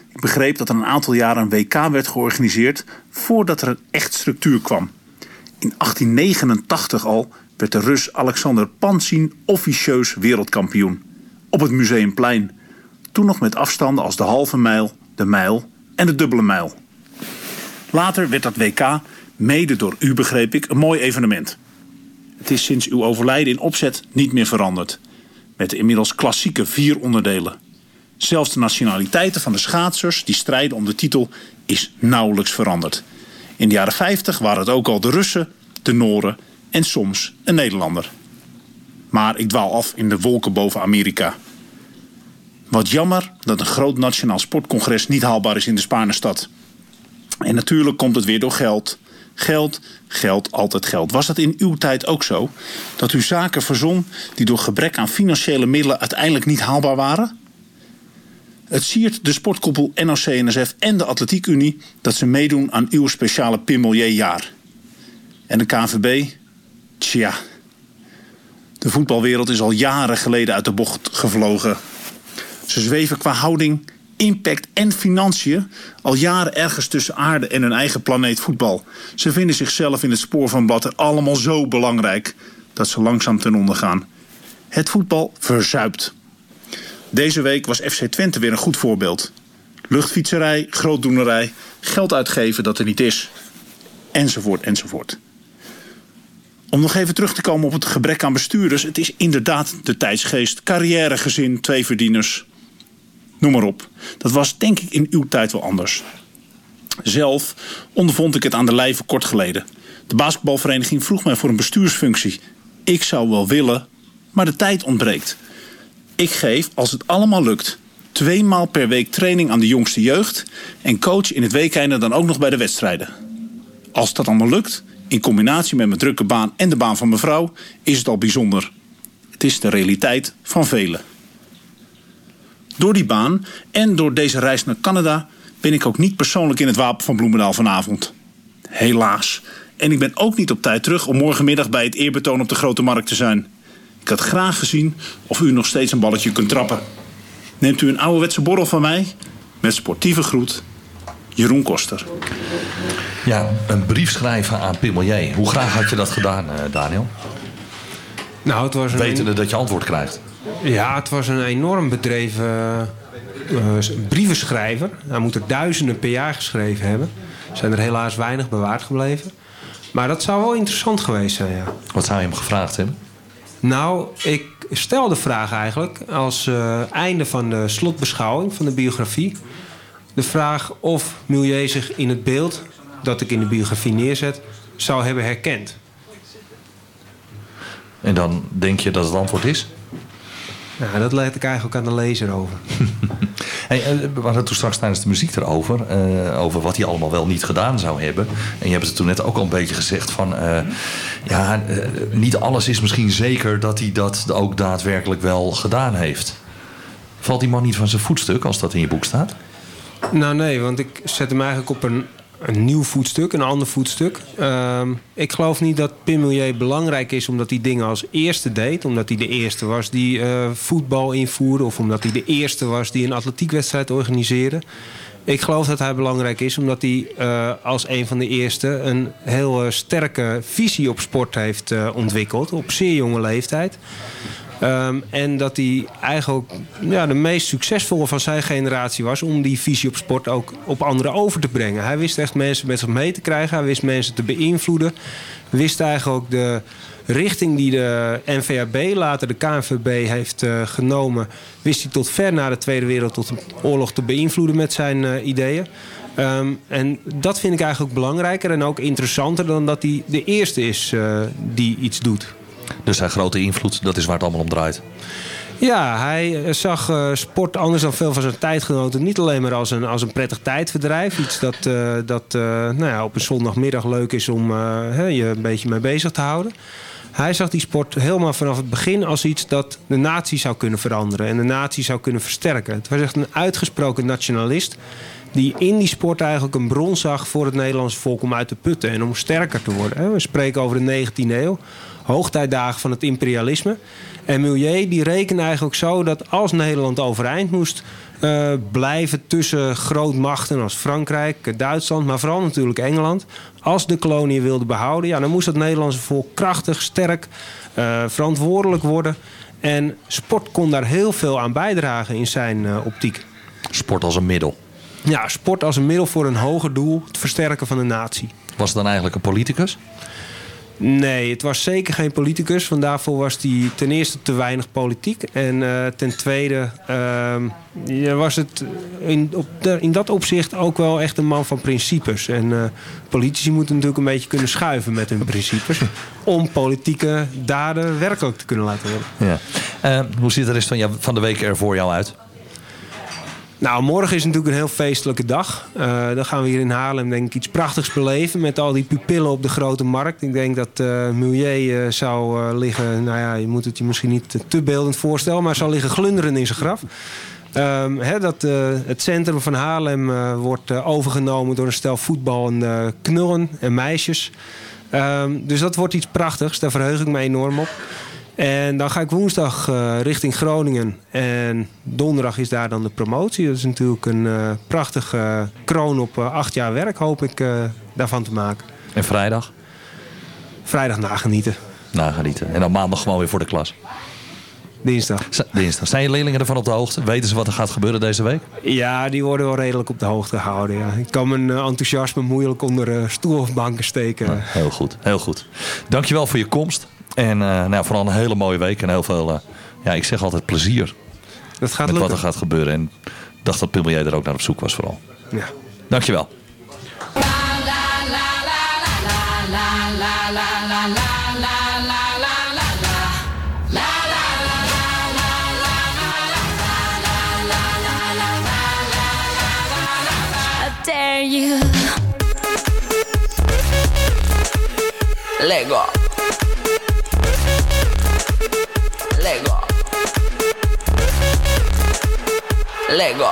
Ik begreep dat er een aantal jaren een WK werd georganiseerd voordat er een echt structuur kwam. In 1889 al werd de Rus Alexander Pansin officieus wereldkampioen. Op het Museumplein. Toen nog met afstanden als de halve mijl, de mijl en de dubbele mijl. Later werd dat WK, mede door u begreep ik, een mooi evenement. Het is sinds uw overlijden in opzet niet meer veranderd. Met de inmiddels klassieke vier onderdelen. Zelfs de nationaliteiten van de schaatsers die strijden om de titel is nauwelijks veranderd. In de jaren 50 waren het ook al de Russen, de Noren en soms een Nederlander. Maar ik dwaal af in de wolken boven Amerika. Wat jammer dat een groot nationaal sportcongres niet haalbaar is in de Spaarnestad. En natuurlijk komt het weer door geld. Geld, geld, altijd geld. Was dat in uw tijd ook zo? Dat u zaken verzon die door gebrek aan financiële middelen uiteindelijk niet haalbaar waren? Het siert de sportkoepel NOC-NSF en de Atletiek Unie dat ze meedoen aan uw speciale Pimmelier-jaar. En de KNVB? Tja. De voetbalwereld is al jaren geleden uit de bocht gevlogen. Ze zweven qua houding, impact en financiën al jaren ergens tussen aarde en hun eigen planeet voetbal. Ze vinden zichzelf in het spoor van Blatter allemaal zo belangrijk dat ze langzaam ten onder gaan. Het voetbal verzuipt. Deze week was FC Twente weer een goed voorbeeld. Luchtfietserij, grootdoenerij, geld uitgeven dat er niet is. Enzovoort, enzovoort. Om nog even terug te komen op het gebrek aan bestuurders. Het is inderdaad de tijdsgeest. Carrièregezin, twee verdieners. Noem maar op. Dat was denk ik in uw tijd wel anders. Zelf ondervond ik het aan de lijve kort geleden. De basketbalvereniging vroeg mij voor een bestuursfunctie. Ik zou wel willen, maar de tijd ontbreekt. Ik geef, als het allemaal lukt, twee maal per week training aan de jongste jeugd... en coach in het weekende dan ook nog bij de wedstrijden. Als dat allemaal lukt, in combinatie met mijn drukke baan en de baan van mijn vrouw... is het al bijzonder. Het is de realiteit van velen. Door die baan en door deze reis naar Canada... ben ik ook niet persoonlijk in het wapen van Bloemendaal vanavond. Helaas. En ik ben ook niet op tijd terug om morgenmiddag bij het eerbetoon op de Grote Markt te zijn... Ik had graag gezien of u nog steeds een balletje kunt trappen. Neemt u een ouderwetse borrel van mij? Met sportieve groet, Jeroen Koster. Ja, een brief schrijven aan Pimmelier. Hoe graag had je dat gedaan, eh, Daniel? Nou, het was een Wetende dat je antwoord krijgt. Ja, het was een enorm bedreven eh, brievenschrijver. Hij moet er duizenden per jaar geschreven hebben. Zijn er helaas weinig bewaard gebleven. Maar dat zou wel interessant geweest zijn, ja. Wat zou je hem gevraagd hebben? Nou, ik stel de vraag eigenlijk als eh, einde van de slotbeschouwing van de biografie. De vraag of Milieu zich in het beeld dat ik in de biografie neerzet zou hebben herkend. En dan denk je dat het antwoord is? Nou, dat laat ik eigenlijk aan de lezer over. <laughs> Hey, eh, we hadden toen straks tijdens de muziek erover. eh, over wat hij allemaal wel niet gedaan zou hebben. En je hebt het toen net ook al een beetje gezegd van... eh, ja, niet alles is misschien zeker dat hij dat ook daadwerkelijk wel gedaan heeft. Valt die man niet van zijn voetstuk als dat in je boek staat? Nou nee, want ik zet hem eigenlijk op een, een nieuw voetstuk, een ander voetstuk. Ehm, ik geloof niet dat Pim belangrijk is omdat hij dingen als eerste deed. Omdat hij de eerste was die eh, voetbal invoerde. Of omdat hij de eerste was die een atletiekwedstrijd organiseerde. Ik geloof dat hij belangrijk is omdat hij eh, als een van de eerste... een heel eh, sterke visie op sport heeft ontwikkeld. Op zeer jonge leeftijd. Ehm, en dat hij eigenlijk ja, de meest succesvolle van zijn generatie was om die visie op sport ook op anderen over te brengen. Hij wist echt mensen met zich mee te krijgen, hij wist mensen te beïnvloeden. Wist eigenlijk ook de richting die de NVAB, later de KNVB, heeft eh, genomen, wist hij tot ver na de Tweede Wereldoorlog te beïnvloeden met zijn eh, ideeën. Ehm, en dat vind ik eigenlijk belangrijker en ook interessanter dan dat hij de eerste is eh, die iets doet. Dus zijn grote invloed, dat is waar het allemaal om draait. Ja, hij eh, zag eh, sport anders dan veel van zijn tijdgenoten. Niet alleen maar als een, als een prettig tijdverdrijf. Iets dat, eh, dat nou ja, op een zondagmiddag leuk is om je een beetje mee bezig te houden. Hij zag die sport helemaal vanaf het begin als iets dat de natie zou kunnen veranderen. En de natie zou kunnen versterken. Het was echt een uitgesproken nationalist. Die in die sport eigenlijk een bron zag voor het Nederlandse volk om uit te putten. En om sterker te worden. We spreken over de 19e eeuw. Hoogtijdagen van het imperialisme. En Milieu die rekende eigenlijk zo dat als Nederland overeind moest eh, blijven tussen grootmachten als Frankrijk, Duitsland, maar vooral natuurlijk Engeland. Als de koloniën wilde behouden, ja, dan moest het Nederlandse volk krachtig, sterk, eh, verantwoordelijk worden. En sport kon daar heel veel aan bijdragen in zijn eh, optiek. Sport als een middel. Ja, sport als een middel voor een hoger doel, het versterken van de natie. Was het dan eigenlijk een politicus? Nee, het was zeker geen politicus. Want daarvoor was hij ten eerste te weinig politiek. En eh, ten tweede ja, was het in, op in dat opzicht ook wel echt een man van principes. En eh, politici moeten natuurlijk een beetje kunnen schuiven met hun principes. om politieke daden werkelijk te kunnen laten worden. Ja. Eh, hoe ziet de rest van, jou- van de week er voor jou uit? Nou, morgen is natuurlijk een heel feestelijke dag. Eh, dan gaan we hier in Haarlem denk ik iets prachtigs beleven... met al die pupillen op de grote markt. Ik denk dat eh Milieu eh, zou liggen... nou ja, je moet het je misschien niet te- beeldend voorstellen... maar zou liggen glunderen in zijn graf. Ehm, dat, het centrum van Haarlem wordt overgenomen door een stel voetballende knullen en meisjes. Ehm, dus dat wordt iets prachtigs. Daar verheug ik me enorm op. En dan ga ik woensdag eh, richting Groningen. En donderdag is daar dan de promotie. Dat is natuurlijk een eh, prachtige kroon op eh, acht jaar werk, hoop ik daarvan te maken. En vrijdag? Vrijdag nagenieten. Nagenieten. En dan maandag gewoon weer voor de klas. Dinsdag. Dinsdag. Zijn je leerlingen ervan op de hoogte? Weten ze wat er gaat gebeuren deze week? Ja, die worden wel redelijk op de hoogte gehouden. Ja. Ik kan mijn enthousiasme moeilijk onder stoel of banken steken. Heel goed, heel goed. Dankjewel voor je komst. En eh, nou, vooral een hele mooie week en heel veel, eh, ja, ik zeg altijd plezier. Dat gaat Met wat er gaat gebeuren. En ik dacht dat Pimelier er ook naar op zoek was vooral. Ja. Dankjewel. Lego. Lego. Lego.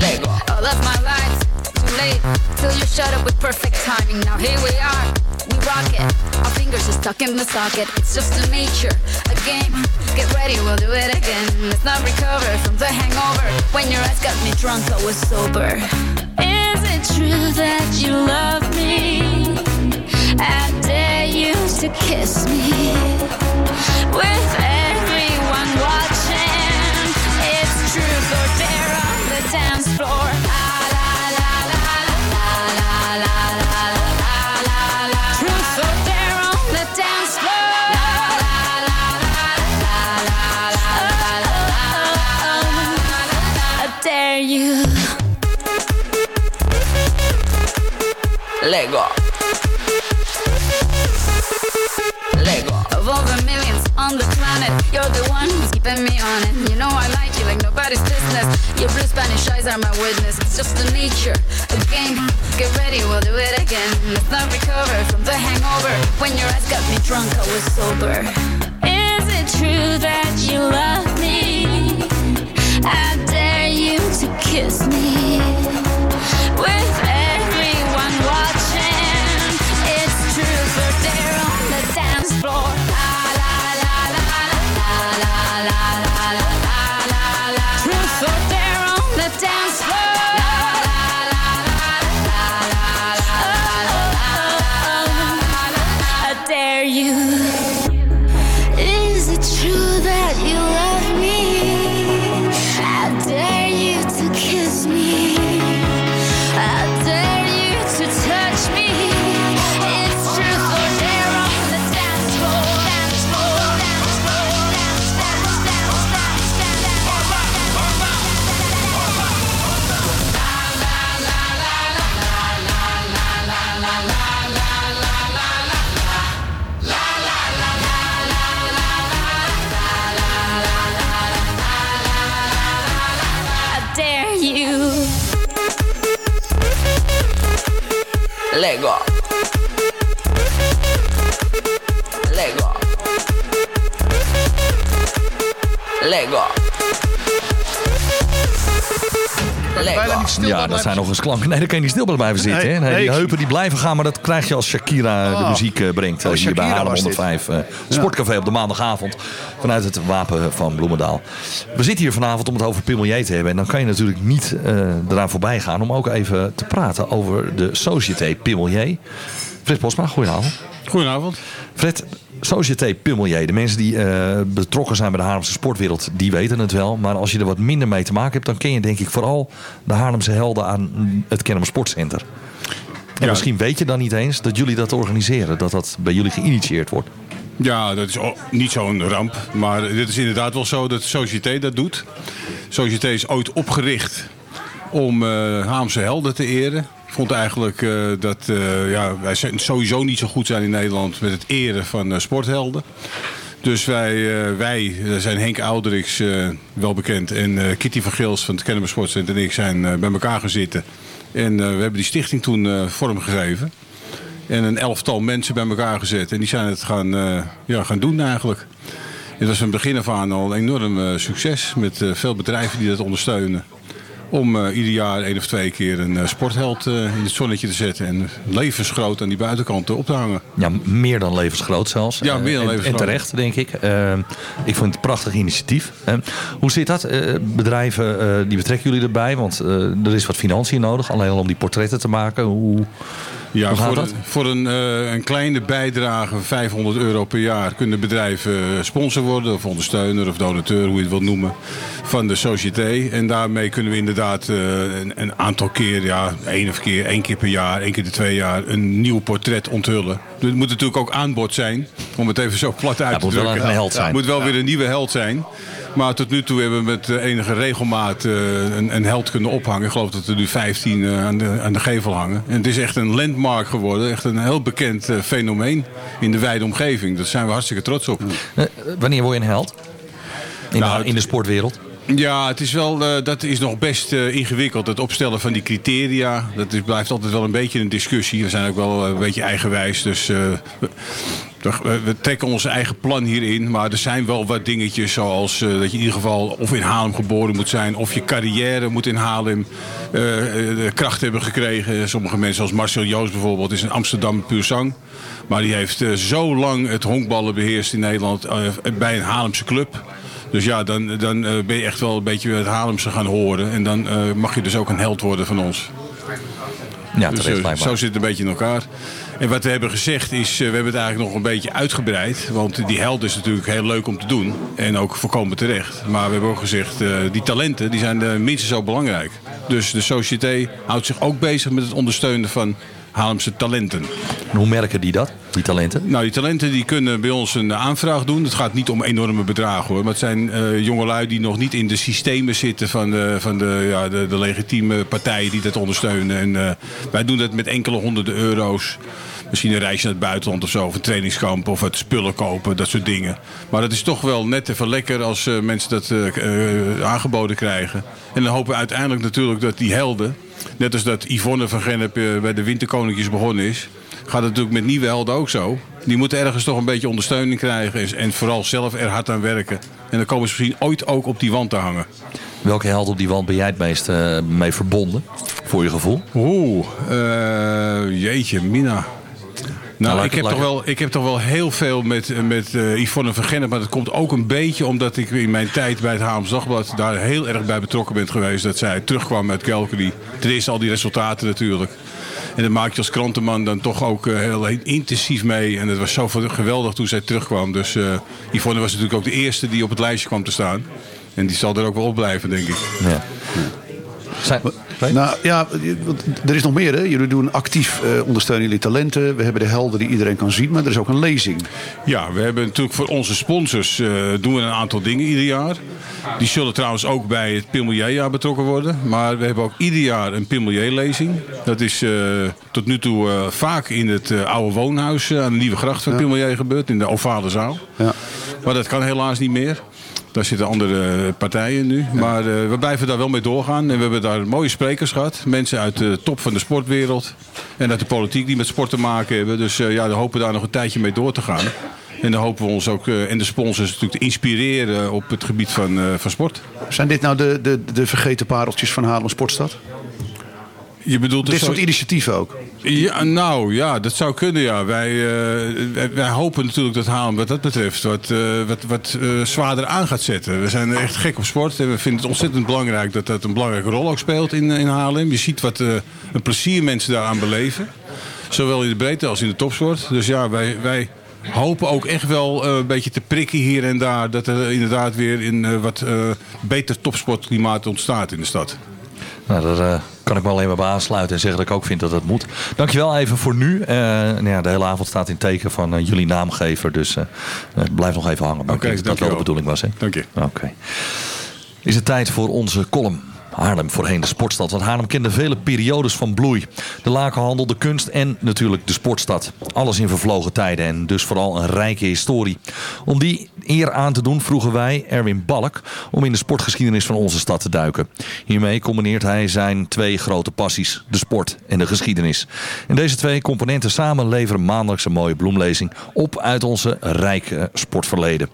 Lego. All of my life, too late till you shut up with perfect timing. Now here we are, we rock it. Our fingers are stuck in the socket. It's just a nature, a game. Get ready, we'll do it again. Let's not recover from the hangover. When your eyes got me drunk, I was sober. Is it true that you love me? I dare you to kiss me. With everyone watching, it's truth or dare on the dance floor. La, la, you're the one who's keeping me on it. You know I like you like nobody's business. Your blue Spanish eyes are my witness. It's just a nature, a game. Get ready, we'll do it again. Let's not recover from the hangover. When your eyes got me drunk, I was sober. Is it true that you love me? I dare you to kiss me. Ja, dat zijn nog eens klanken. Nee, dan kan je niet stil blijven zitten. Nee, hè? Nee, nee, die heupen die blijven gaan, maar dat krijg je als Shakira de Ah. muziek eh, brengt. Oh, eh, hier bij Haarlem was dit. 105. eh, Sportcafé op de maandagavond. Vanuit het wapen van Bloemendaal. We zitten hier vanavond om het over Pimelier te hebben. En dan kan je natuurlijk niet eh, eraan voorbij gaan om ook even te praten over de Société Pimelier. Fred Posma, goedenavond. Goedenavond. Fred, Société Pimelier. De mensen die eh, betrokken zijn bij de Haarlemse sportwereld, die weten het wel. Maar als je er wat minder mee te maken hebt, dan ken je denk ik vooral de Haarlemse helden aan het Kennemer Sportcenter. En Ja. misschien weet je dan niet eens dat jullie dat organiseren. Dat dat bij jullie geïnitieerd wordt. Ja, dat is niet zo'n ramp. Maar dit is inderdaad wel zo dat Société dat doet. Société is ooit opgericht om eh Haamse helden te eren. Vond eigenlijk eh, dat eh, ja, wij sowieso niet zo goed zijn in Nederland met het eren van eh, sporthelden. Dus wij, wij zijn Henk Ouderiks, wel bekend, en Kitty van Gils van het Kennemer Sportcenter en ik zijn bij elkaar gaan zitten. En we hebben die stichting toen vormgegeven. En een elftal mensen bij elkaar gezet. En die zijn het gaan, ja, gaan doen eigenlijk. Het was van begin af aan al een enorm succes. Met veel bedrijven die dat ondersteunen. Om eh, ieder jaar één of twee keer een eh, sportheld eh, in het zonnetje te zetten. En levensgroot aan die buitenkant op te hangen. Ja, meer dan levensgroot zelfs. Ja, meer dan en- levensgroot. En terecht, denk ik. Ik vind het een prachtig initiatief. Hoe zit dat? Bedrijven, die betrekken jullie erbij? Want er is wat financiën nodig. Alleen al om die portretten te maken. Hoe, Ja, hoe gaat voor, dat? voor een, eh, een kleine bijdrage, 500 euro per jaar, kunnen bedrijven eh, sponsor worden, of ondersteuner of donateur, hoe je het wilt noemen, van de société. En daarmee kunnen we inderdaad eh, een, een aantal keer, ja, één of keer, één keer per jaar, één keer de twee jaar, een nieuw portret onthullen. Het moet natuurlijk ook aanbod zijn, om het even zo plat uit Ja, te moet wel drukken. een held zijn. Het moet wel weer een nieuwe held zijn. Maar tot nu toe hebben we met eh, enige regelmaat eh, een, een held kunnen ophangen. Ik geloof dat er nu 15 eh, aan, de, aan de gevel hangen. En het is echt een landmark geworden. Echt een heel bekend fenomeen in de wijde omgeving. Daar zijn we hartstikke trots op. Wanneer word je een held? In, Nou, de, in de sportwereld? Ja, het is wel, eh, dat is nog best eh, ingewikkeld. Het opstellen van die criteria, dat is, blijft altijd wel een beetje een discussie. We zijn ook wel eh, een beetje eigenwijs, dus we, we- trekken ons eigen plan hierin. Maar er zijn wel wat dingetjes, zoals dat je in ieder geval of in Haarlem geboren moet zijn... of je carrière moet in Haarlem kracht hebben gekregen. Sommige mensen, zoals Marcel Joost bijvoorbeeld, is in Amsterdam puur zang. Maar die heeft zo lang het honkballen beheerst in Nederland bij een Haarlemse club... Dus ja, dan, dan eh, ben je echt wel een beetje het Haarlemse gaan horen. En dan eh, mag je dus ook een held worden van ons. Ja, Dus, terecht eh, zo zit het een beetje in elkaar. En wat we hebben gezegd is, we hebben het eigenlijk nog een beetje uitgebreid. Want die held is natuurlijk heel leuk om te doen. En ook voorkomen terecht. Maar we hebben ook gezegd, die talenten die zijn minstens zo belangrijk. Dus de Société houdt zich ook bezig met het ondersteunen van Haarlemse talenten. En hoe merken die dat, die talenten? Nou, die talenten die kunnen bij ons een aanvraag doen. Het gaat niet om enorme bedragen hoor. Maar het zijn eh jongelui die nog niet in de systemen zitten van de, van de, ja, de, de legitieme partijen die dat ondersteunen. En eh, wij doen dat met enkele honderden euro's. Misschien een reisje naar het buitenland of zo. Of een trainingskamp of het spullen kopen. Dat soort dingen. Maar het is toch wel net even lekker als eh, mensen dat eh, aangeboden krijgen. En dan hopen we uiteindelijk natuurlijk dat die helden. Net als dat Yvonne van Gennep bij de Winterkoninkjes begonnen is. Gaat het natuurlijk met nieuwe helden ook zo. Die moeten ergens toch een beetje ondersteuning krijgen. en- En vooral zelf er hard aan werken. En dan komen ze misschien ooit ook op die wand te hangen. Welke held op die wand ben jij het meest mee verbonden? Voor je gevoel? Oeh, eh, jeetje, Mina. Nou, laat ik, heb toch wel, ik heb toch wel heel veel met, met eh, Yvonne van Gennep. Maar dat komt ook een beetje omdat ik in mijn tijd bij het Haams Dagblad... daar heel erg bij betrokken ben geweest. Dat zij terugkwam uit Calgary. Ten eerste al die resultaten natuurlijk. En dan maak je als krantenman dan toch ook eh, heel intensief mee. En het was zo geweldig toen zij terugkwam. Dus eh Yvonne was natuurlijk ook de eerste die op het lijstje kwam te staan. En die zal er ook wel op blijven, denk ik. Ja. Zijn, Nou ja, want er is nog meer. Hè? Jullie doen actief eh, ondersteunen jullie talenten. We hebben de helden die iedereen kan zien. Maar er is ook een lezing. Ja, we hebben natuurlijk voor onze sponsors eh, doen we een aantal dingen ieder jaar. Die zullen trouwens ook bij het Pimmelierjaar betrokken worden. Maar we hebben ook ieder jaar een Pimmelierlezing. Dat is eh, tot nu toe eh, vaak in het eh, oude woonhuis aan de Nieuwe Gracht van Pimelier gebeurd. In de ovale zaal. Ja. Maar dat kan helaas niet meer. Daar zitten andere partijen nu. Maar eh, we blijven daar wel mee doorgaan. En we hebben daar mooie sprekers gehad. Mensen uit de top van de sportwereld. En uit de politiek die met sport te maken hebben. Dus eh, ja, we hopen daar nog een tijdje mee door te gaan. En dan hopen we ons ook eh, en de sponsors natuurlijk te inspireren op het gebied van, van sport. Zijn dit nou de, de, de vergeten pareltjes van Haarlem Sportstad? Je bedoelt Dit soort initiatieven ook? Ja, nou ja, dat zou kunnen ja. Wij, eh, wij, hopen natuurlijk dat Haarlem wat dat betreft wat, eh, wat, wat eh, zwaarder aan gaat zetten. We zijn echt gek op sport en we vinden het ontzettend belangrijk dat dat een belangrijke rol ook speelt in, in Haarlem. Je ziet wat een plezier mensen daaraan beleven. Zowel in de breedte als in de topsport. Dus ja, wij, wij hopen ook echt wel een beetje te prikken hier en daar. Dat er inderdaad weer een wat beter topsportklimaat ontstaat in de stad. Nou, daar eh, kan ik me alleen maar bij aansluiten en zeggen dat ik ook vind dat dat moet. Dankjewel even voor nu. Eh, nou ja, de hele avond staat in teken van eh, jullie naamgever. Dus blijf nog even hangen. Maar Oké, ik denk dat dat wel de bedoeling was. Hè? Dank je. Oké. Is het tijd voor onze column. Haarlem, voorheen de sportstad. Want Haarlem kende vele periodes van bloei. De lakenhandel, de kunst en natuurlijk de sportstad. Alles in vervlogen tijden en dus vooral een rijke historie. Om die eer aan te doen vroegen wij Erwin Balk om in de sportgeschiedenis van onze stad te duiken. Hiermee combineert hij zijn twee grote passies, de sport en de geschiedenis. En deze twee componenten samen leveren maandelijks een mooie bloemlezing op uit onze rijke sportverleden.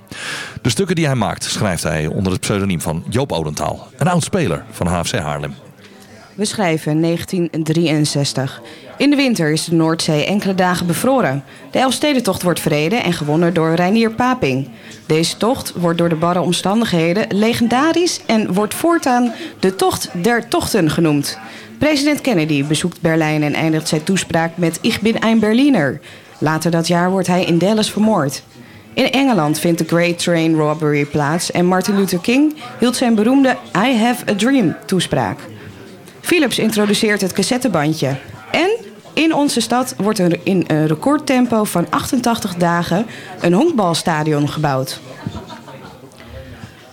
De stukken die hij maakt schrijft hij onder het pseudoniem van Joop Odentaal, een oud speler van HFC Haarlem. We schrijven 1963. In de winter is de Noordzee enkele dagen bevroren. De Elfstedentocht wordt verreden en gewonnen door Reinier Paping. Deze tocht wordt door de barre omstandigheden legendarisch en wordt voortaan de Tocht der Tochten genoemd. President Kennedy bezoekt Berlijn en eindigt zijn toespraak met Ik bin ein Berliner. Later dat jaar wordt hij in Dallas vermoord. In Engeland vindt de Great Train Robbery plaats en Martin Luther King hield zijn beroemde I Have a Dream toespraak. Philips introduceert het cassettebandje. En in onze stad wordt er in een recordtempo van 88 dagen een honkbalstadion gebouwd.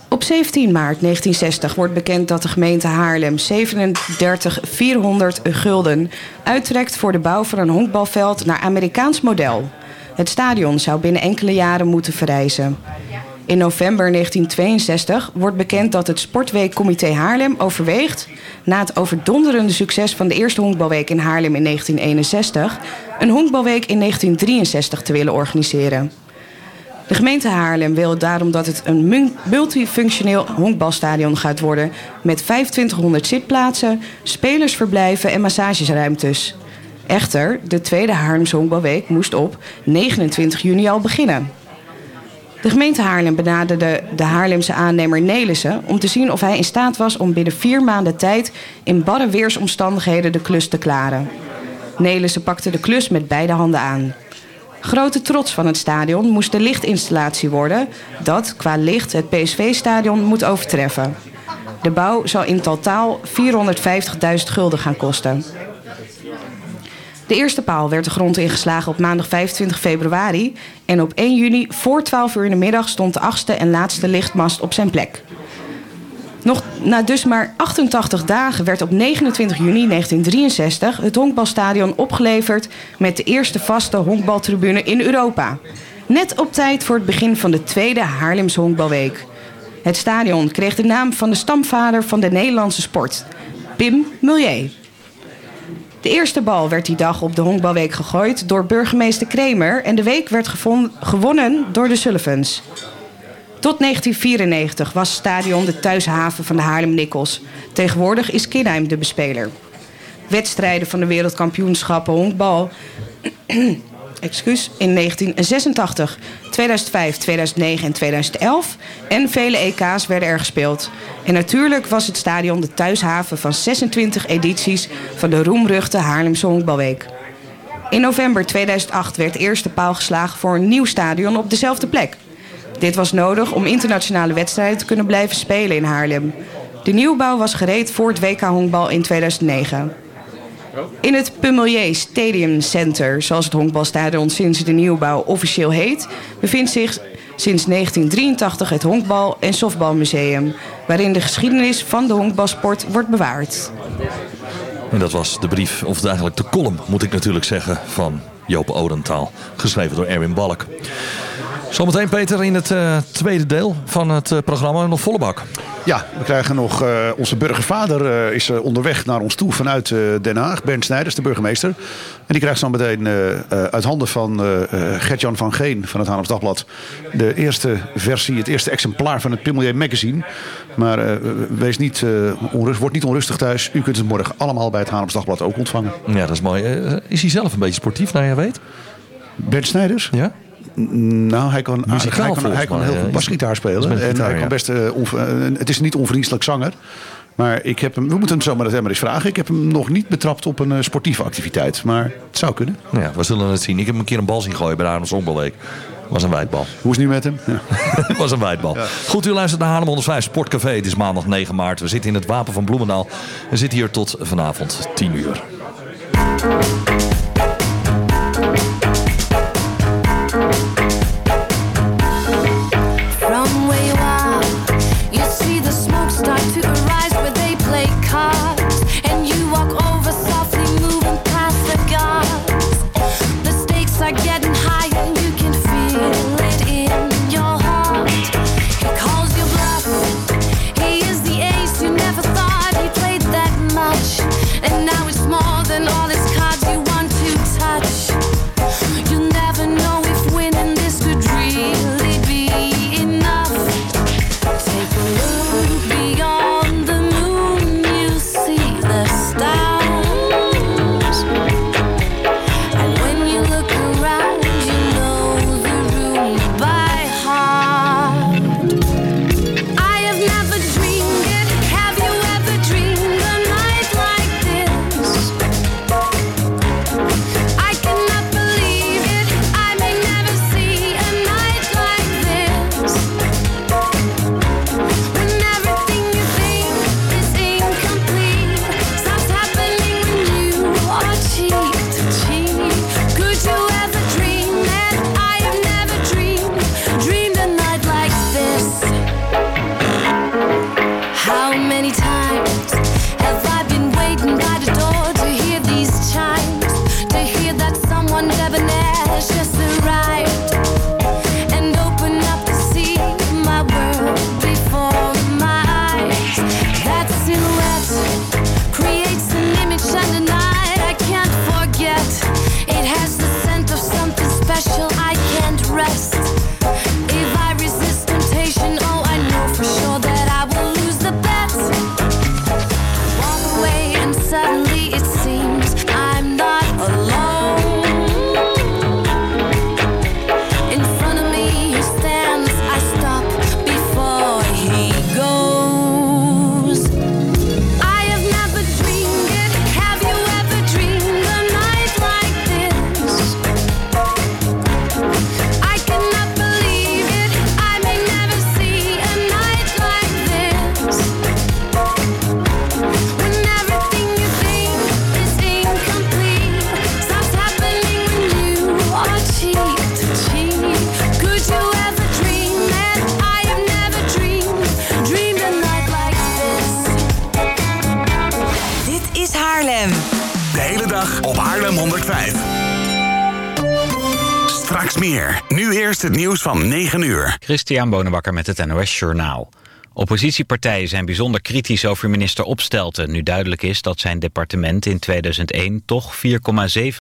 Op 17 maart 1960 wordt bekend dat de gemeente Haarlem 37400 gulden uittrekt voor de bouw van een honkbalveld naar Amerikaans model. Het stadion zou binnen enkele jaren moeten verrijzen. In november 1962 wordt bekend dat het Sportweekcomité Haarlem overweegt, na het overdonderende succes van de eerste honkbalweek in Haarlem in 1961, een honkbalweek in 1963 te willen organiseren. De gemeente Haarlem wil daarom dat het een multifunctioneel honkbalstadion gaat worden met 2500 zitplaatsen, spelersverblijven en massagesruimtes. Echter, de tweede Haarlemse honkbalweek moest op 29 juni al beginnen. De gemeente Haarlem benaderde de Haarlemse aannemer Nelissen om te zien of hij in staat was om binnen vier maanden tijd in barre weersomstandigheden de klus te klaren. Nelissen pakte de klus met beide handen aan. Grote trots van het stadion moest de lichtinstallatie worden, dat qua licht het PSV-stadion moet overtreffen. De bouw zal in totaal 450.000 gulden gaan kosten. De eerste paal werd de grond ingeslagen op maandag 25 februari. En op 1 juni voor 12 uur in de middag stond de achtste en laatste lichtmast op zijn plek. Nog na dus maar 88 dagen werd op 29 juni 1963 het honkbalstadion opgeleverd met de eerste vaste honkbaltribune in Europa. Net op tijd voor het begin van de tweede Haarlemse honkbalweek. Het stadion kreeg de naam van de stamvader van de Nederlandse sport, Pim Mulier. De eerste bal werd die dag op de honkbalweek gegooid door burgemeester Kremer en de week werd gewonnen door de Sullivans. Tot 1994 was stadion de thuishaven van de Haarlem Nikkels. Tegenwoordig is Kinheim de bespeler. Wedstrijden van de wereldkampioenschappen honkbal excuus, in 1986, 2005, 2009 en 2011. En vele EK's werden er gespeeld. En natuurlijk was het stadion de thuishaven van 26 edities van de roemruchte Haarlemse Honkbalweek. In november 2008 werd de eerste paal geslagen voor een nieuw stadion op dezelfde plek. Dit was nodig om internationale wedstrijden te kunnen blijven spelen in Haarlem. De nieuwbouw was gereed voor het WK honkbal in 2009. In het Pummelier Stadium Center, zoals het honkbalstadion sinds de nieuwbouw officieel heet, bevindt zich sinds 1983 het Honkbal- en Softbalmuseum, waarin de geschiedenis van de honkbalsport wordt bewaard. En dat was de brief, of eigenlijk de column moet ik natuurlijk zeggen, van Joop Odentaal. Geschreven door Erwin Balk. Zometeen Peter in het eh, tweede deel van het eh, programma nog volle bak. Ja, we krijgen nog... eh, onze burgervader is onderweg naar ons toe vanuit Den Haag. Bernd Snijders, de burgemeester. En die krijgt zo meteen uit handen van Gert-Jan van Geen van het Haarlems Dagblad... de eerste versie, het eerste exemplaar van het Pimelier Magazine. Maar wees niet, onrust, word niet onrustig thuis. U kunt het morgen allemaal bij het Haarlems Dagblad ook ontvangen. Ja, dat is mooi. Is hij zelf een beetje sportief, naar je weet? Bernd Snijders? Ja. Nou, hij kan, Muzikaal hij kan, hij kan heel goed basgitaar spelen. En gitaar, hij kan best, eh, eh, het is niet onvriendelijk zanger. Maar ik heb hem, we moeten hem zo maar het maar eens vragen. Ik heb hem nog niet betrapt op een eh, sportieve activiteit. Maar het zou kunnen. Ja, we zullen het zien. Ik heb hem een keer een bal zien gooien bij de Haarlem Songbalweek. Was een wijdbal. Hoe is het nu met hem? <laughs> Ja. was een wijdbal. Goed, u luistert naar Haarlem 105 Sportcafé. Het is maandag 9 maart. We zitten in het Wapen van Bloemendaal. En zitten hier tot vanavond 10 uur. Van 9 uur. Christian Bonenbakker met het NOS Journaal. Oppositiepartijen zijn bijzonder kritisch over minister Opstelten... nu duidelijk is dat zijn departement in 2001 toch 4,7